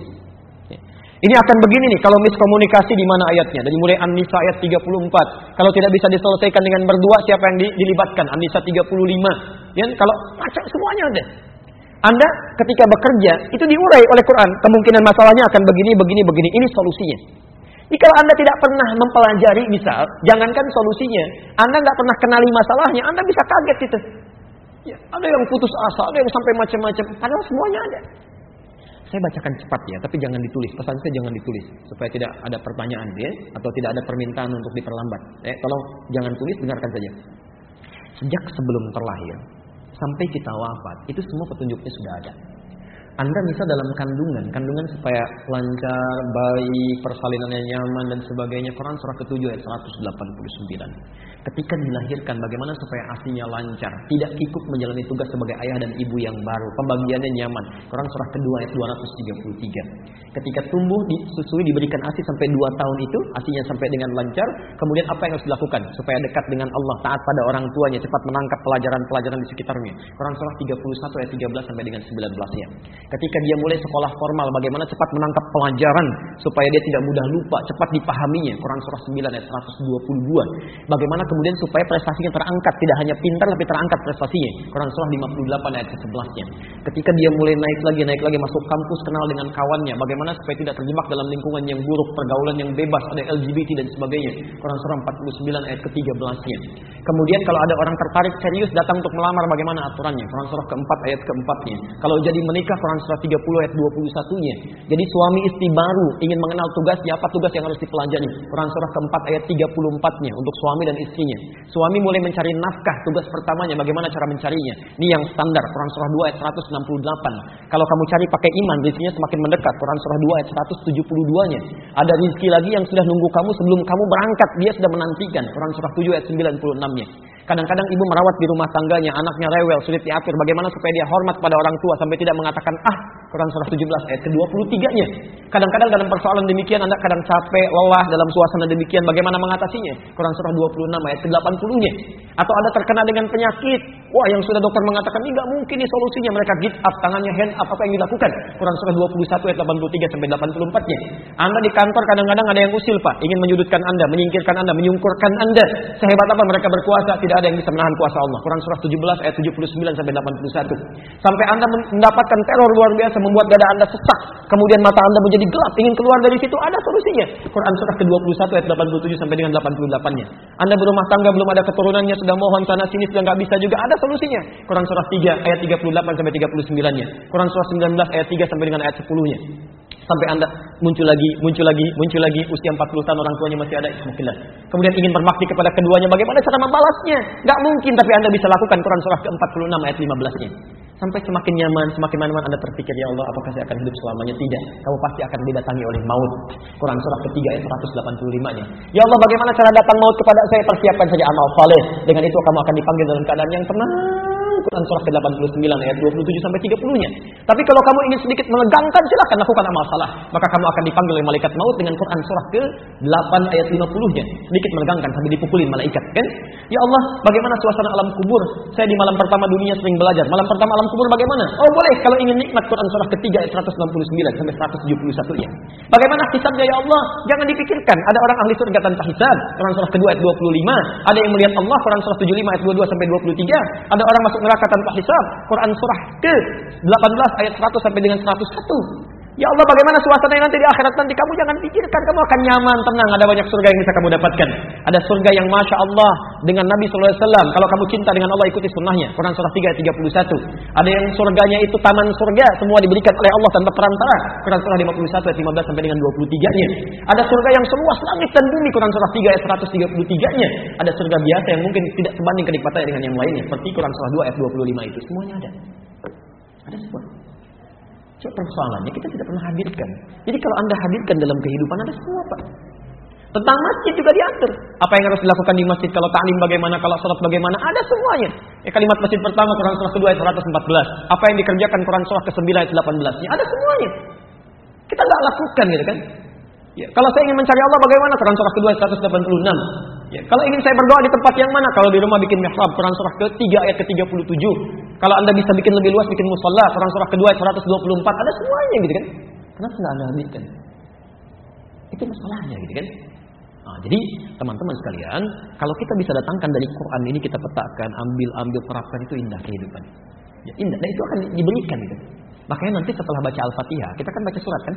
Ini akan begini nih, kalau miskomunikasi di mana ayatnya? Dari mulai An-Nisa ayat 34. Kalau tidak bisa diselesaikan dengan berdua, siapa yang dilibatkan? An-Nisa 35. Ya, kalau macam semuanya ada. Anda ketika bekerja, itu diurai oleh Quran. Kemungkinan masalahnya akan begini, begini, begini. Ini solusinya. Jadi Anda tidak pernah mempelajari misal, jangankan solusinya, Anda nggak pernah kenali masalahnya, Anda bisa kaget itu. Ya, ada yang putus asa, ada yang sampai macam-macam. Padahal semuanya ada. Saya bacakan cepat ya, tapi jangan ditulis. Pesan saya jangan ditulis supaya tidak ada pertanyaan ya atau tidak ada permintaan untuk diperlambat. Eh, tolong jangan tulis, dengarkan saja. Sejak sebelum terlahir sampai kita wafat, itu semua petunjuknya sudah ada. Anda misal dalam kandungan, kandungan supaya lancar, baik, persalinannya nyaman dan sebagainya. Quran surah ke-7 ayat 189. Ketika dilahirkan bagaimana supaya asinya lancar, tidak ikut menjalani tugas sebagai ayah dan ibu yang baru, pembagiannya nyaman. Quran surah kedua ayat 233. Ketika tumbuh disusui diberikan asi sampai 2 tahun itu, asinya sampai dengan lancar, kemudian apa yang harus dilakukan supaya dekat dengan Allah, taat pada orang tuanya, cepat menangkap pelajaran-pelajaran di sekitarnya. Quran surah 31 ayat 13 sampai dengan 19 ya. Ketika dia mulai sekolah formal, bagaimana cepat menangkap pelajaran supaya dia tidak mudah lupa, cepat dipahaminya. Quran surah 9 ayat 122. Bagaimana kemudian supaya prestasinya terangkat, tidak hanya pintar tapi terangkat prestasinya. Quran surah 58 ayat ke-11-nya. Ketika dia mulai naik lagi, naik lagi masuk kampus kenal dengan kawannya, bagaimana supaya tidak terjebak dalam lingkungan yang buruk, pergaulan yang bebas, ada LGBT dan sebagainya. Quran surah 49 ayat ke-13-nya. Kemudian kalau ada orang tertarik serius datang untuk melamar bagaimana aturannya? Quran surah keempat ayat keempatnya. Kalau jadi menikah Quran surah 30 ayat 21-nya. Jadi suami istri baru ingin mengenal tugasnya apa tugas yang harus dipelajari. Quran surah keempat ayat 34-nya untuk suami dan istri rezekinya. Suami mulai mencari nafkah, tugas pertamanya bagaimana cara mencarinya. Ini yang standar, Quran surah 2 ayat 168. Kalau kamu cari pakai iman, rezekinya semakin mendekat. Quran surah 2 ayat 172-nya. Ada rezeki lagi yang sudah nunggu kamu sebelum kamu berangkat, dia sudah menantikan. Quran surah 7 ayat 96-nya. Kadang-kadang ibu merawat di rumah tangganya, anaknya rewel, sulit diatur. Bagaimana supaya dia hormat pada orang tua sampai tidak mengatakan ah. Quran surah 17 ayat ke-23-nya. Kadang-kadang dalam persoalan demikian anak kadang capek, lelah dalam suasana demikian. Bagaimana mengatasinya? Quran surah 26 ayat ke-80-nya. Atau ada terkena dengan penyakit. Wah yang sudah dokter mengatakan ini mungkin nih solusinya. Mereka get up, tangannya hand up. Apa yang dilakukan? Quran surah 21 ayat 83 sampai 84-nya. Anda di kantor kadang-kadang ada yang usil Pak. Ingin menyudutkan Anda, menyingkirkan Anda, menyungkurkan Anda. Sehebat apa mereka berkuasa, tidak ada yang bisa menahan kuasa Allah. Quran surah 17 ayat 79 sampai 81. Sampai Anda mendapatkan teror luar biasa membuat dada Anda sesak. Kemudian mata Anda menjadi gelap, ingin keluar dari situ, ada solusinya. Quran surah ke-21 ayat 87 sampai dengan 88-nya. Anda berumah tangga belum ada keturunannya, sudah mohon sana sini sudah nggak bisa juga, ada solusinya. Quran surah 3 ayat 38 sampai 39-nya. Quran surah 19 ayat 3 sampai dengan ayat 10-nya sampai anda muncul lagi, muncul lagi, muncul lagi usia 40 tahun orang tuanya masih ada ikhtilaf. Kemudian ingin berbakti kepada keduanya, bagaimana cara membalasnya? Gak mungkin, tapi anda bisa lakukan Quran surah ke-46 ayat 15-nya. Sampai semakin nyaman, semakin mana Anda terpikir, Ya Allah, apakah saya akan hidup selamanya? Tidak. Kamu pasti akan didatangi oleh maut. Quran surah ketiga ayat 185-nya. Ya Allah, bagaimana cara datang maut kepada saya? Persiapkan saja amal saleh. Dengan itu kamu akan dipanggil dalam keadaan yang tenang. Quran surah ke-89 ayat 27 sampai 30-nya. Tapi kalau kamu ingin sedikit menegangkan, silakan lakukan amal salah. Maka kamu akan dipanggil oleh malaikat maut dengan Quran surah ke-8 ayat 50-nya. Sedikit menegangkan sampai dipukulin malaikat, kan? Ya Allah, bagaimana suasana alam kubur? Saya di malam pertama dunia sering belajar. Malam pertama alam kubur bagaimana? Oh boleh kalau ingin nikmat Quran surah ketiga ayat 169 sampai 171 ya. Bagaimana hisabnya ya Allah? Jangan dipikirkan. Ada orang ahli surga tanpa hisab. Quran surah kedua ayat 25. Ada yang melihat Allah Quran surah 75 ayat 22 sampai 23. Ada orang masuk neraka tanpa hisab. Quran surah ke 18 ayat 100 sampai dengan 101. Ya Allah bagaimana suasana nanti di akhirat? Nanti kamu jangan pikirkan kamu akan nyaman. Tenang ada banyak surga yang bisa kamu dapatkan. Ada surga yang masya Allah dengan Nabi SAW kalau kamu cinta dengan Allah ikuti sunnahnya. Quran surah 3 ayat 31 ada yang surganya itu taman surga semua diberikan oleh Allah tanpa perantara. Quran surah 51 ayat 15 sampai dengan 23 nya ada surga yang seluas langit dan bumi Quran surah 3 ayat 133 nya ada surga biasa yang mungkin tidak sebanding kenikmatannya dengan yang lainnya. Seperti Quran surah 2 ayat 25 itu. Semuanya ada. Ada semua Cuma persoalannya kita tidak pernah hadirkan. Jadi kalau anda hadirkan dalam kehidupan anda semua pak. Tentang masjid juga diatur. Apa yang harus dilakukan di masjid? Kalau taklim bagaimana? Kalau sholat bagaimana? Ada semuanya. Ya, kalimat masjid pertama Quran surah kedua ayat 114. Apa yang dikerjakan Quran surah ke-9 ayat 18. Ya, ada semuanya. Kita nggak lakukan gitu kan. Ya, kalau saya ingin mencari Allah bagaimana? Quran surah kedua ayat 186. Ya, kalau ingin saya berdoa di tempat yang mana? Kalau di rumah bikin mihrab Quran surah ke-3 ayat ke-37. Kalau Anda bisa bikin lebih luas bikin musalla Quran surah kedua ayat 124. Ada semuanya gitu kan. Kenapa nggak Anda hadirkan? Itu masalahnya gitu kan. Nah, jadi teman-teman sekalian, kalau kita bisa datangkan dari Quran ini kita petakan, ambil ambil terapkan itu indah kehidupan. Ya, indah dan itu akan diberikan gitu. Makanya nanti setelah baca Al-Fatihah, kita kan baca surat kan?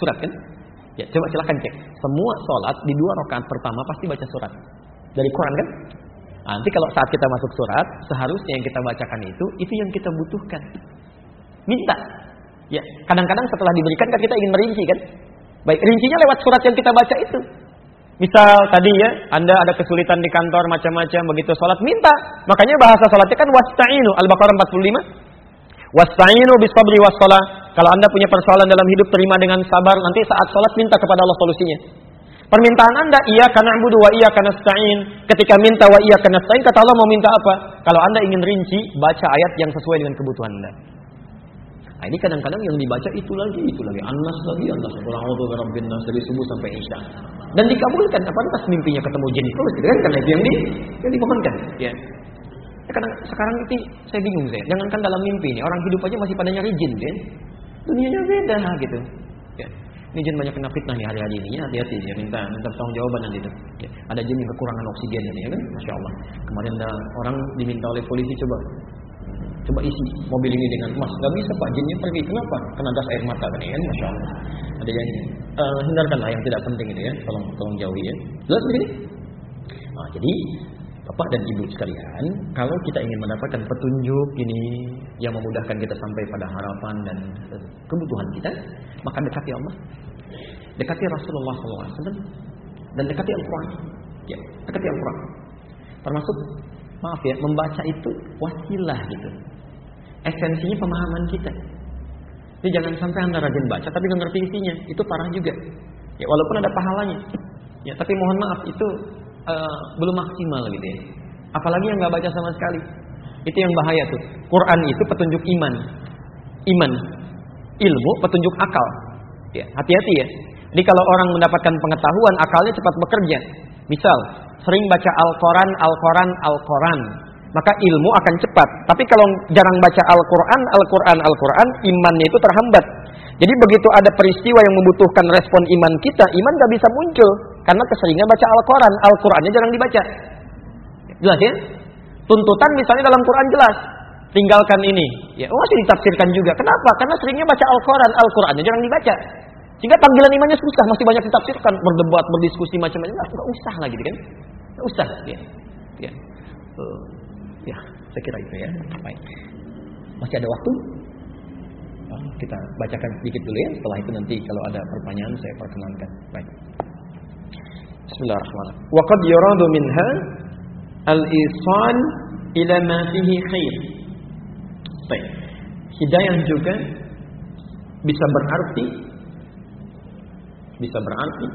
Surat kan? Ya, coba silakan cek. Semua sholat di dua rakaat pertama pasti baca surat. Dari Quran kan? Nanti kalau saat kita masuk surat, seharusnya yang kita bacakan itu, itu yang kita butuhkan. Minta. Ya, kadang-kadang setelah diberikan kan kita ingin merinci kan? Baik, rincinya lewat surat yang kita baca itu. Misal tadi ya, Anda ada kesulitan di kantor macam-macam, begitu sholat minta. Makanya bahasa sholatnya kan wasta'inu, Al-Baqarah 45. Wasta'inu bisabri wassalah. Kalau Anda punya persoalan dalam hidup, terima dengan sabar. Nanti saat sholat minta kepada Allah solusinya. Permintaan Anda, iya karena budu wa iya karena stain. Ketika minta wa iya karena stain, kata Allah mau minta apa? Kalau Anda ingin rinci, baca ayat yang sesuai dengan kebutuhan Anda. Nah, ini kadang-kadang yang dibaca itu lagi, itu lagi. Anas lagi, Anas. Nas dari subuh sampai isya. Dan dikabulkan. Apa pas mimpinya ketemu jin terus, gitu kan? Karena itu yang, di, yang dimohonkan. Ya. ya. Kadang sekarang itu saya bingung saya. Jangankan dalam mimpi ini, orang hidup aja masih pada nyari jin, kan? Dunianya beda gitu. Ya. Ini jin banyak kena fitnah nih hari-hari ini. Ya, hati-hati ya, minta minta tanggung jawaban nanti itu. Ya. Ada jin yang kekurangan oksigen ini ya kan? Masya Allah. Kemarin ada orang diminta oleh polisi coba Coba isi mobil ini dengan emas. Gak bisa pak, jinnya pergi. Kenapa? Kena gas air mata kan ya, masya Allah. Ada yang uh, hindarkanlah yang tidak penting itu ya. Tolong tolong jauhi ya. Jelas begini? Nah, jadi Bapak dan Ibu sekalian, kalau kita ingin mendapatkan petunjuk ini yang memudahkan kita sampai pada harapan dan kebutuhan kita, maka dekati Allah, dekati Rasulullah SAW, dan dekati Al-Quran. Ya, dekati Al-Quran. Termasuk, maaf ya, membaca itu wasilah gitu esensinya pemahaman kita. Jadi jangan sampai anda rajin baca tapi nggak ngerti isinya, itu parah juga. Ya walaupun ada pahalanya, ya tapi mohon maaf itu uh, belum maksimal gitu ya. Apalagi yang nggak baca sama sekali, itu yang bahaya tuh. Quran itu petunjuk iman, iman, ilmu petunjuk akal. Ya hati-hati ya. Jadi kalau orang mendapatkan pengetahuan, akalnya cepat bekerja. Misal, sering baca Al-Quran, Al-Quran, Al-Quran maka ilmu akan cepat. Tapi kalau jarang baca Al-Quran, Al-Quran, Al-Quran, imannya itu terhambat. Jadi begitu ada peristiwa yang membutuhkan respon iman kita, iman gak bisa muncul. Karena keseringan baca Al-Quran, Al-Qurannya jarang dibaca. Jelas ya? Tuntutan misalnya dalam Quran jelas. Tinggalkan ini. Ya, oh, masih ditafsirkan juga. Kenapa? Karena seringnya baca Al-Quran, Al-Qurannya jarang dibaca. Sehingga panggilan imannya susah, masih banyak ditafsirkan, berdebat, berdiskusi macam-macam. Enggak usah lah gitu kan. Usah. Ya. Ya. Ya, saya kira itu ya. Baik. Masih ada waktu? Kita bacakan sedikit dulu ya. Setelah itu nanti kalau ada pertanyaan saya perkenankan. Baik. Bismillahirrahmanirrahim. Wa qad yuradu minha al-isal ila ma fihi khair. Baik. Hidayah juga bisa berarti bisa berarti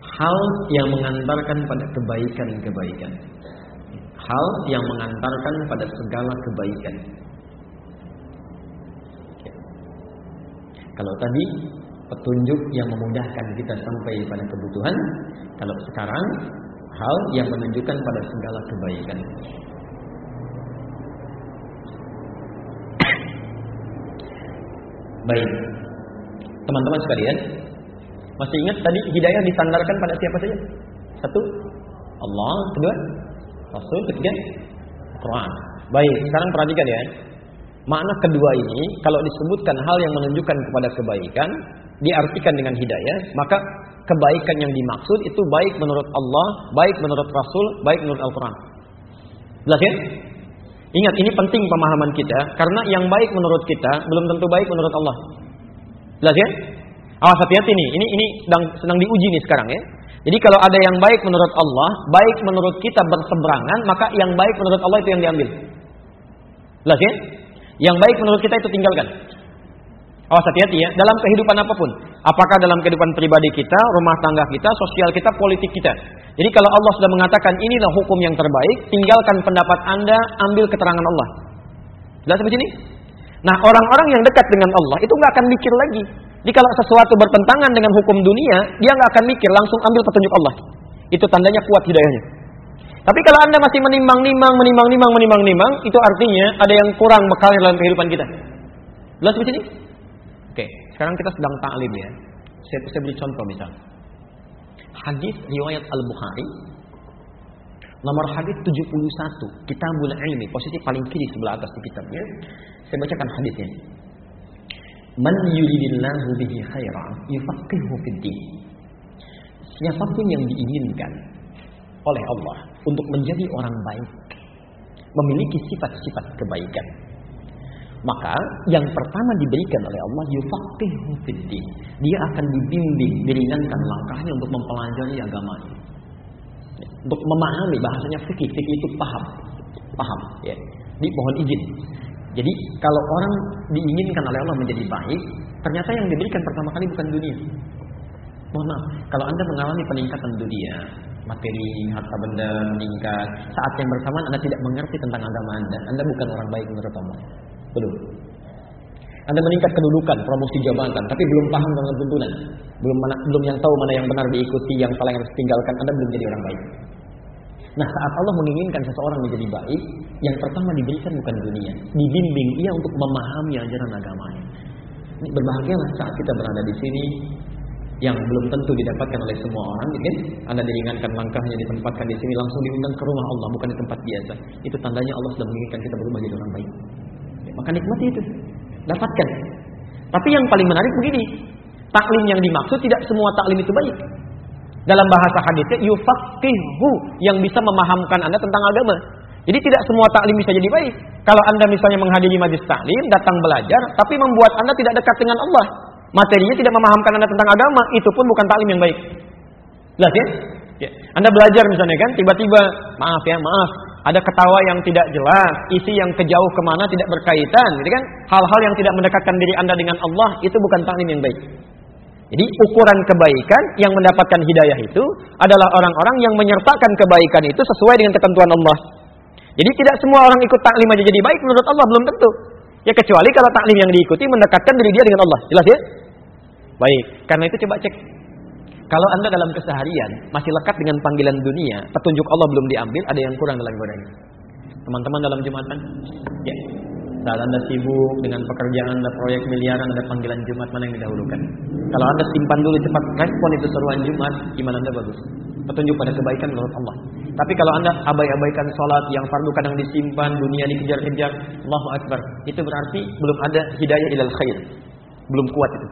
hal yang mengantarkan pada kebaikan-kebaikan hal yang mengantarkan pada segala kebaikan. Kalau tadi petunjuk yang memudahkan kita sampai pada kebutuhan, kalau sekarang hal yang menunjukkan pada segala kebaikan. Baik, teman-teman sekalian, masih ingat tadi hidayah disandarkan pada siapa saja? Satu, Allah. Kedua, Rasul, ketiga Quran. Baik, sekarang perhatikan ya. Makna kedua ini kalau disebutkan hal yang menunjukkan kepada kebaikan diartikan dengan hidayah, maka kebaikan yang dimaksud itu baik menurut Allah, baik menurut Rasul, baik menurut Al-Qur'an. Jelas ya? Ingat ini penting pemahaman kita karena yang baik menurut kita belum tentu baik menurut Allah. Jelas ya? Awas hati-hati nih. Ini ini sedang sedang diuji nih sekarang ya. Jadi kalau ada yang baik menurut Allah, baik menurut kita berseberangan, maka yang baik menurut Allah itu yang diambil. Jelas ya? Yang baik menurut kita itu tinggalkan. Awas hati-hati ya, dalam kehidupan apa pun. Apakah dalam kehidupan pribadi kita, rumah tangga kita, sosial kita, politik kita. Jadi kalau Allah sudah mengatakan inilah hukum yang terbaik, tinggalkan pendapat Anda, ambil keterangan Allah. Jelas sampai sini? Nah, orang-orang yang dekat dengan Allah itu nggak akan mikir lagi. Jadi kalau sesuatu bertentangan dengan hukum dunia, dia nggak akan mikir, langsung ambil petunjuk Allah. Itu tandanya kuat hidayahnya. Tapi kalau Anda masih menimbang-nimbang, menimbang-nimbang, menimbang-nimbang, itu artinya ada yang kurang bekal dalam kehidupan kita. Jelas sampai sini? Sekarang kita sedang taklim ya. Saya, saya beri contoh misal. Hadis riwayat Al-Bukhari nomor hadis 71, Kitabul Ilmi, posisi paling kiri sebelah atas di kitabnya. Saya bacakan hadisnya. Man yuridillahu bihi khairan yufaqihu fid. Siapa pun yang diinginkan oleh Allah untuk menjadi orang baik, memiliki sifat-sifat kebaikan, maka yang pertama diberikan oleh Allah yufaqihu fiddin. Dia akan dibimbing, diringankan langkahnya untuk mempelajari agama ini. Untuk memahami bahasanya fikih, fikih itu paham. Paham, ya. Di pohon izin. Jadi kalau orang diinginkan oleh Allah menjadi baik, ternyata yang diberikan pertama kali bukan dunia. Mohon maaf, kalau Anda mengalami peningkatan dunia, materi, harta benda meningkat, saat yang bersamaan Anda tidak mengerti tentang agama Anda, Anda bukan orang baik menurut Allah. Belum. Anda meningkat kedudukan, promosi jabatan, tapi belum paham dengan tuntunan. Belum mana, belum yang tahu mana yang benar diikuti, yang salah yang harus tinggalkan. Anda belum jadi orang baik. Nah, saat Allah menginginkan seseorang menjadi baik, yang pertama diberikan bukan dunia, dibimbing ia untuk memahami ajaran agamanya. Ini berbahagialah saat kita berada di sini yang belum tentu didapatkan oleh semua orang, gitu? Anda diringankan langkahnya ditempatkan di sini langsung diundang ke rumah Allah, bukan di tempat biasa. Itu tandanya Allah sudah menginginkan kita berubah jadi orang baik. Maka nikmati itu. Dapatkan. Tapi yang paling menarik begini. Taklim yang dimaksud tidak semua taklim itu baik. Dalam bahasa hadisnya yufaqihu yang bisa memahamkan Anda tentang agama. Jadi tidak semua taklim bisa jadi baik. Kalau Anda misalnya menghadiri majlis taklim, datang belajar, tapi membuat Anda tidak dekat dengan Allah. Materinya tidak memahamkan Anda tentang agama, itu pun bukan taklim yang baik. Jelas ya? ya. Anda belajar misalnya kan, tiba-tiba, maaf ya, maaf, ada ketawa yang tidak jelas, isi yang kejauh ke mana tidak berkaitan, gitu kan? Hal-hal yang tidak mendekatkan diri anda dengan Allah itu bukan taklim yang baik. Jadi ukuran kebaikan yang mendapatkan hidayah itu adalah orang-orang yang menyertakan kebaikan itu sesuai dengan ketentuan Allah. Jadi tidak semua orang ikut taklim aja jadi baik menurut Allah belum tentu. Ya kecuali kalau taklim yang diikuti mendekatkan diri dia dengan Allah. Jelas ya? Baik. Karena itu coba cek kalau Anda dalam keseharian masih lekat dengan panggilan dunia, petunjuk Allah belum diambil, ada yang kurang dalam ibadahnya. Teman-teman dalam Jumatan, ya. Saat Anda sibuk dengan pekerjaan Anda proyek miliaran, ada panggilan Jumat mana yang didahulukan? Kalau Anda simpan dulu cepat respon itu seruan Jumat, iman Anda bagus. Petunjuk pada kebaikan menurut Allah. Tapi kalau Anda abai-abaikan sholat yang fardu kadang disimpan, dunia dikejar-kejar, Allahu Akbar. Itu berarti belum ada hidayah ilal khair. Belum kuat itu.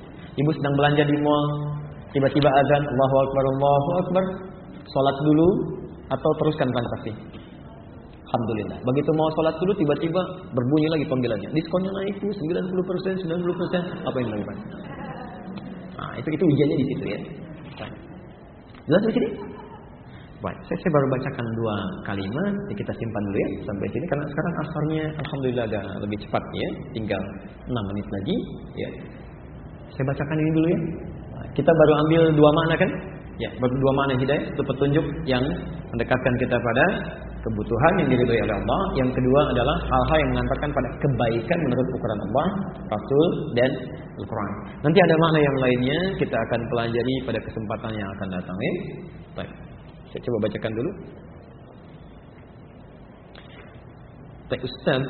Ya. Ibu sedang belanja di mall, Tiba-tiba azan Allahu Akbar Allahu Akbar. Salat dulu atau teruskan transaksi. Alhamdulillah. Begitu mau sholat dulu tiba-tiba berbunyi lagi panggilannya. Diskonnya naik 90%, 90%. Apa yang dilakukan? Nah, itu itu ujiannya di situ ya. Jelas di sini? Baik, saya, saya baru bacakan dua kalimat, ya kita simpan dulu ya sampai sini karena sekarang asarnya alhamdulillah agak lebih cepat ya, tinggal 6 menit lagi ya. Saya bacakan ini dulu ya. Kita baru ambil dua makna kan? Ya, dua makna hidayah itu petunjuk yang mendekatkan kita pada kebutuhan yang diridhoi oleh Allah. Yang kedua adalah hal-hal yang mengantarkan pada kebaikan menurut ukuran Allah, Rasul dan Al-Quran. Nanti ada makna yang lainnya kita akan pelajari pada kesempatan yang akan datang. Ya? Baik, saya coba bacakan dulu. Baik Ustaz,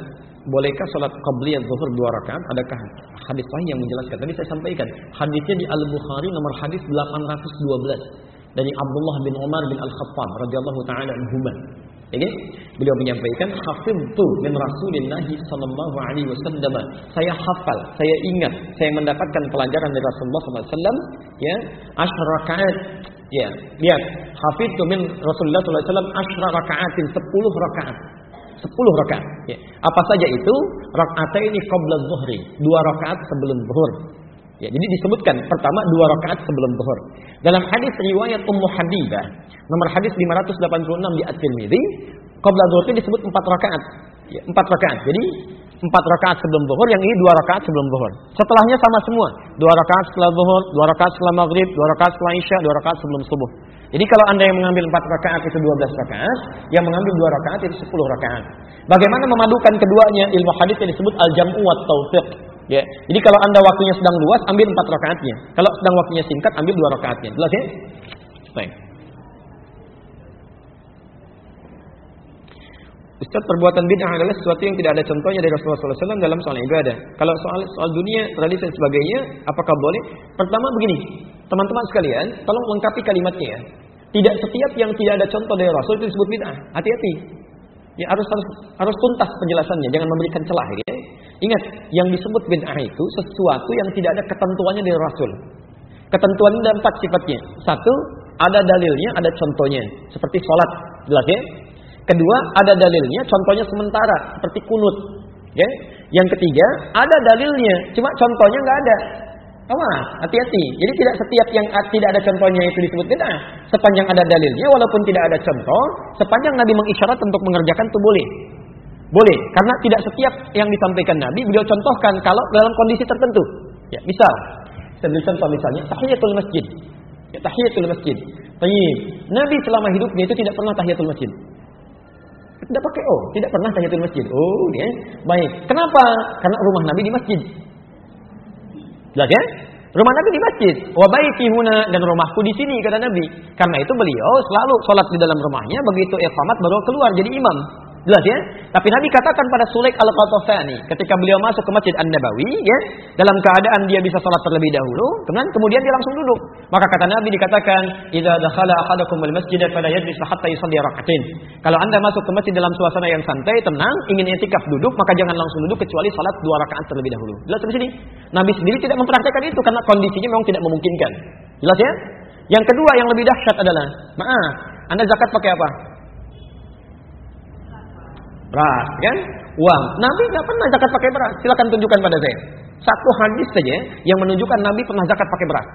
bolehkah sholat qabliyah zuhur dua rakaat? Adakah hadis sahih yang menjelaskan? Tadi saya sampaikan, hadisnya di Al-Bukhari nomor hadis 812 dari Abdullah bin Umar bin Al-Khattab radhiyallahu taala anhuma. Ini Beliau menyampaikan hafiztu min Rasulillah sallallahu alaihi wasallam. Saya hafal, saya ingat, saya mendapatkan pelajaran dari Rasulullah wasallam ya, asyar rakaat. Ya, lihat, hafiztu min Rasulullah sallallahu alaihi wasallam asyar rakaatin 10 rakaat. 10 rakaat. Ya. Apa saja itu? Rakaataini qabla zuhri, dua rakaat sebelum zuhur. Ya, jadi disebutkan pertama dua rakaat sebelum zuhur. Dalam hadis riwayat Ummu Habibah, nomor hadis 586 di At-Tirmidzi, qabla zuhur disebut empat rakaat. Ya, empat rakaat. Jadi empat rakaat sebelum zuhur, yang ini dua rakaat sebelum zuhur. Setelahnya sama semua. Dua rakaat setelah zuhur, dua rakaat setelah maghrib, dua rakaat setelah isya, dua rakaat sebelum subuh. Jadi kalau anda yang mengambil empat rakaat itu dua belas rakaat, yang mengambil dua rakaat itu sepuluh rakaat. Bagaimana memadukan keduanya? Ilmu hadis yang disebut al-jam'u wa taufiq. Ya. Jadi kalau anda waktunya sedang luas, ambil empat rakaatnya. Kalau sedang waktunya singkat, ambil dua rakaatnya. Jelas ya? Baik. Ustaz perbuatan bid'ah adalah sesuatu yang tidak ada contohnya dari Rasulullah SAW dalam soal ibadah. Kalau soal soal dunia, tradisi dan sebagainya, apakah boleh? Pertama begini, teman-teman sekalian, tolong lengkapi kalimatnya ya. Tidak setiap yang tidak ada contoh dari Rasul itu disebut bid'ah. Hati-hati. Ya harus harus harus tuntas penjelasannya, jangan memberikan celah ya. Ingat, yang disebut bid'ah itu sesuatu yang tidak ada ketentuannya dari Rasul. Ketentuan ada empat sifatnya. Satu, ada dalilnya, ada contohnya. Seperti sholat, jelas ya. Kedua, ada dalilnya, contohnya sementara, seperti kunut. Ya. Yang ketiga, ada dalilnya, cuma contohnya nggak ada. Awas, hati-hati. Jadi tidak setiap yang tidak ada contohnya itu disebut bid'ah. Sepanjang ada dalilnya, walaupun tidak ada contoh, sepanjang Nabi mengisyarat untuk mengerjakan itu boleh. Boleh, karena tidak setiap yang disampaikan Nabi beliau contohkan kalau dalam kondisi tertentu. Ya, misal, saya beri contoh misalnya tahiyatul masjid. Ya, tahiyatul masjid. Tayyib. Nabi selama hidupnya itu tidak pernah tahiyatul masjid. Tidak pakai oh, tidak pernah tahiyatul masjid. Oh, ya. Baik. Kenapa? Karena rumah Nabi di masjid. Jelas ya? Rumah Nabi di masjid. Wa baiti huna dan rumahku di sini kata Nabi. Karena itu beliau selalu sholat di dalam rumahnya, begitu iqamat baru keluar jadi imam. Jelas ya? Tapi Nabi katakan pada Sulaik al-Qatafani ketika beliau masuk ke Masjid An-Nabawi ya, dalam keadaan dia bisa salat terlebih dahulu, kemudian kemudian dia langsung duduk. Maka kata Nabi dikatakan, "Idza dakhala ahadakum al-masjid fala yajlis hatta yusalli rak'atain." Kalau Anda masuk ke masjid dalam suasana yang santai, tenang, ingin etikaf duduk, maka jangan langsung duduk kecuali salat dua rakaat terlebih dahulu. Jelas di sini? Nabi sendiri tidak mempraktekkan itu karena kondisinya memang tidak memungkinkan. Jelas ya? Yang kedua yang lebih dahsyat adalah, maaf, Anda zakat pakai apa? Beras, kan? Uang. Nabi nggak pernah zakat pakai beras. Silakan tunjukkan pada saya. Satu hadis saja yang menunjukkan Nabi pernah zakat pakai beras.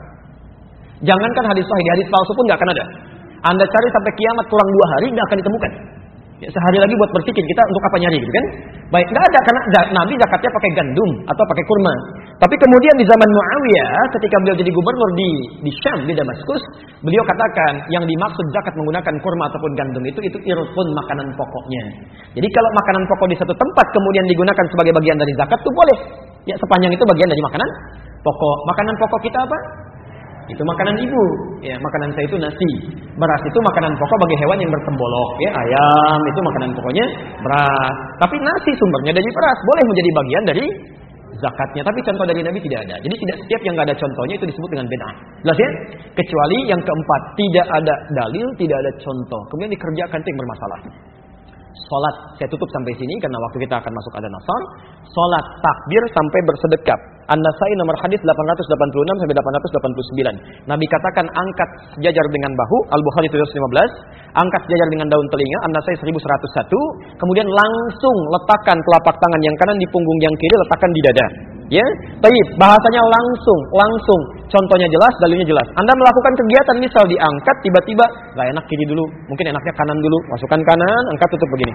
Jangankan hadis sahih, hadis palsu pun nggak akan ada. Anda cari sampai kiamat kurang dua hari nggak akan ditemukan. Ya, sehari lagi buat berpikir kita untuk apa nyari gitu kan? Baik, nggak ada karena Nabi zakatnya pakai gandum atau pakai kurma. Tapi kemudian di zaman Muawiyah ketika beliau jadi gubernur di di Syam di Damaskus, beliau katakan yang dimaksud zakat menggunakan kurma ataupun gandum itu itu irfun makanan pokoknya. Jadi kalau makanan pokok di satu tempat kemudian digunakan sebagai bagian dari zakat itu boleh. Ya sepanjang itu bagian dari makanan pokok. Makanan pokok kita apa? Itu makanan ibu. Ya, makanan saya itu nasi. Beras itu makanan pokok bagi hewan yang bertembolok. Ya, ayam itu makanan pokoknya beras. Tapi nasi sumbernya dari beras. Boleh menjadi bagian dari zakatnya. Tapi contoh dari Nabi tidak ada. Jadi tidak setiap yang nggak ada contohnya itu disebut dengan bid'ah. Jelas ya? Kecuali yang keempat, tidak ada dalil, tidak ada contoh. Kemudian dikerjakan itu yang bermasalah. Salat saya tutup sampai sini karena waktu kita akan masuk ada nasar. Salat takbir sampai bersedekap. An-Nasai nomor hadis 886 sampai 889. Nabi katakan angkat sejajar dengan bahu, Al-Bukhari 715, angkat sejajar dengan daun telinga, An-Nasai 1101, kemudian langsung letakkan telapak tangan yang kanan di punggung yang kiri, letakkan di dada. Ya, baik, bahasanya langsung, langsung. Contohnya jelas, dalilnya jelas. Anda melakukan kegiatan misal diangkat tiba-tiba nggak enak kiri dulu, mungkin enaknya kanan dulu, masukkan kanan, angkat tutup begini.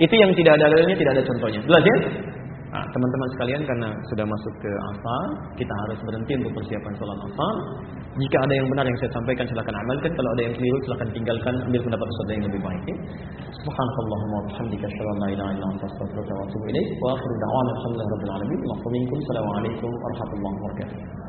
Itu yang tidak ada dalilnya, tidak ada contohnya. Jelas ya? Teman-teman sekalian karena sudah masuk ke asar, kita harus berhenti untuk persiapan sholat asar. Jika ada yang benar yang saya sampaikan silakan amalkan, kalau ada yang keliru silakan tinggalkan, ambil pendapat ustaz yang lebih baik. Ya. Subhanallahumma wa bihamdika an la ilaha illa anta astaghfiruka wa atubu ilaik. Wa akhiru da'wana alhamdulillahi rabbil alamin. Assalamualaikum warahmatullahi wabarakatuh.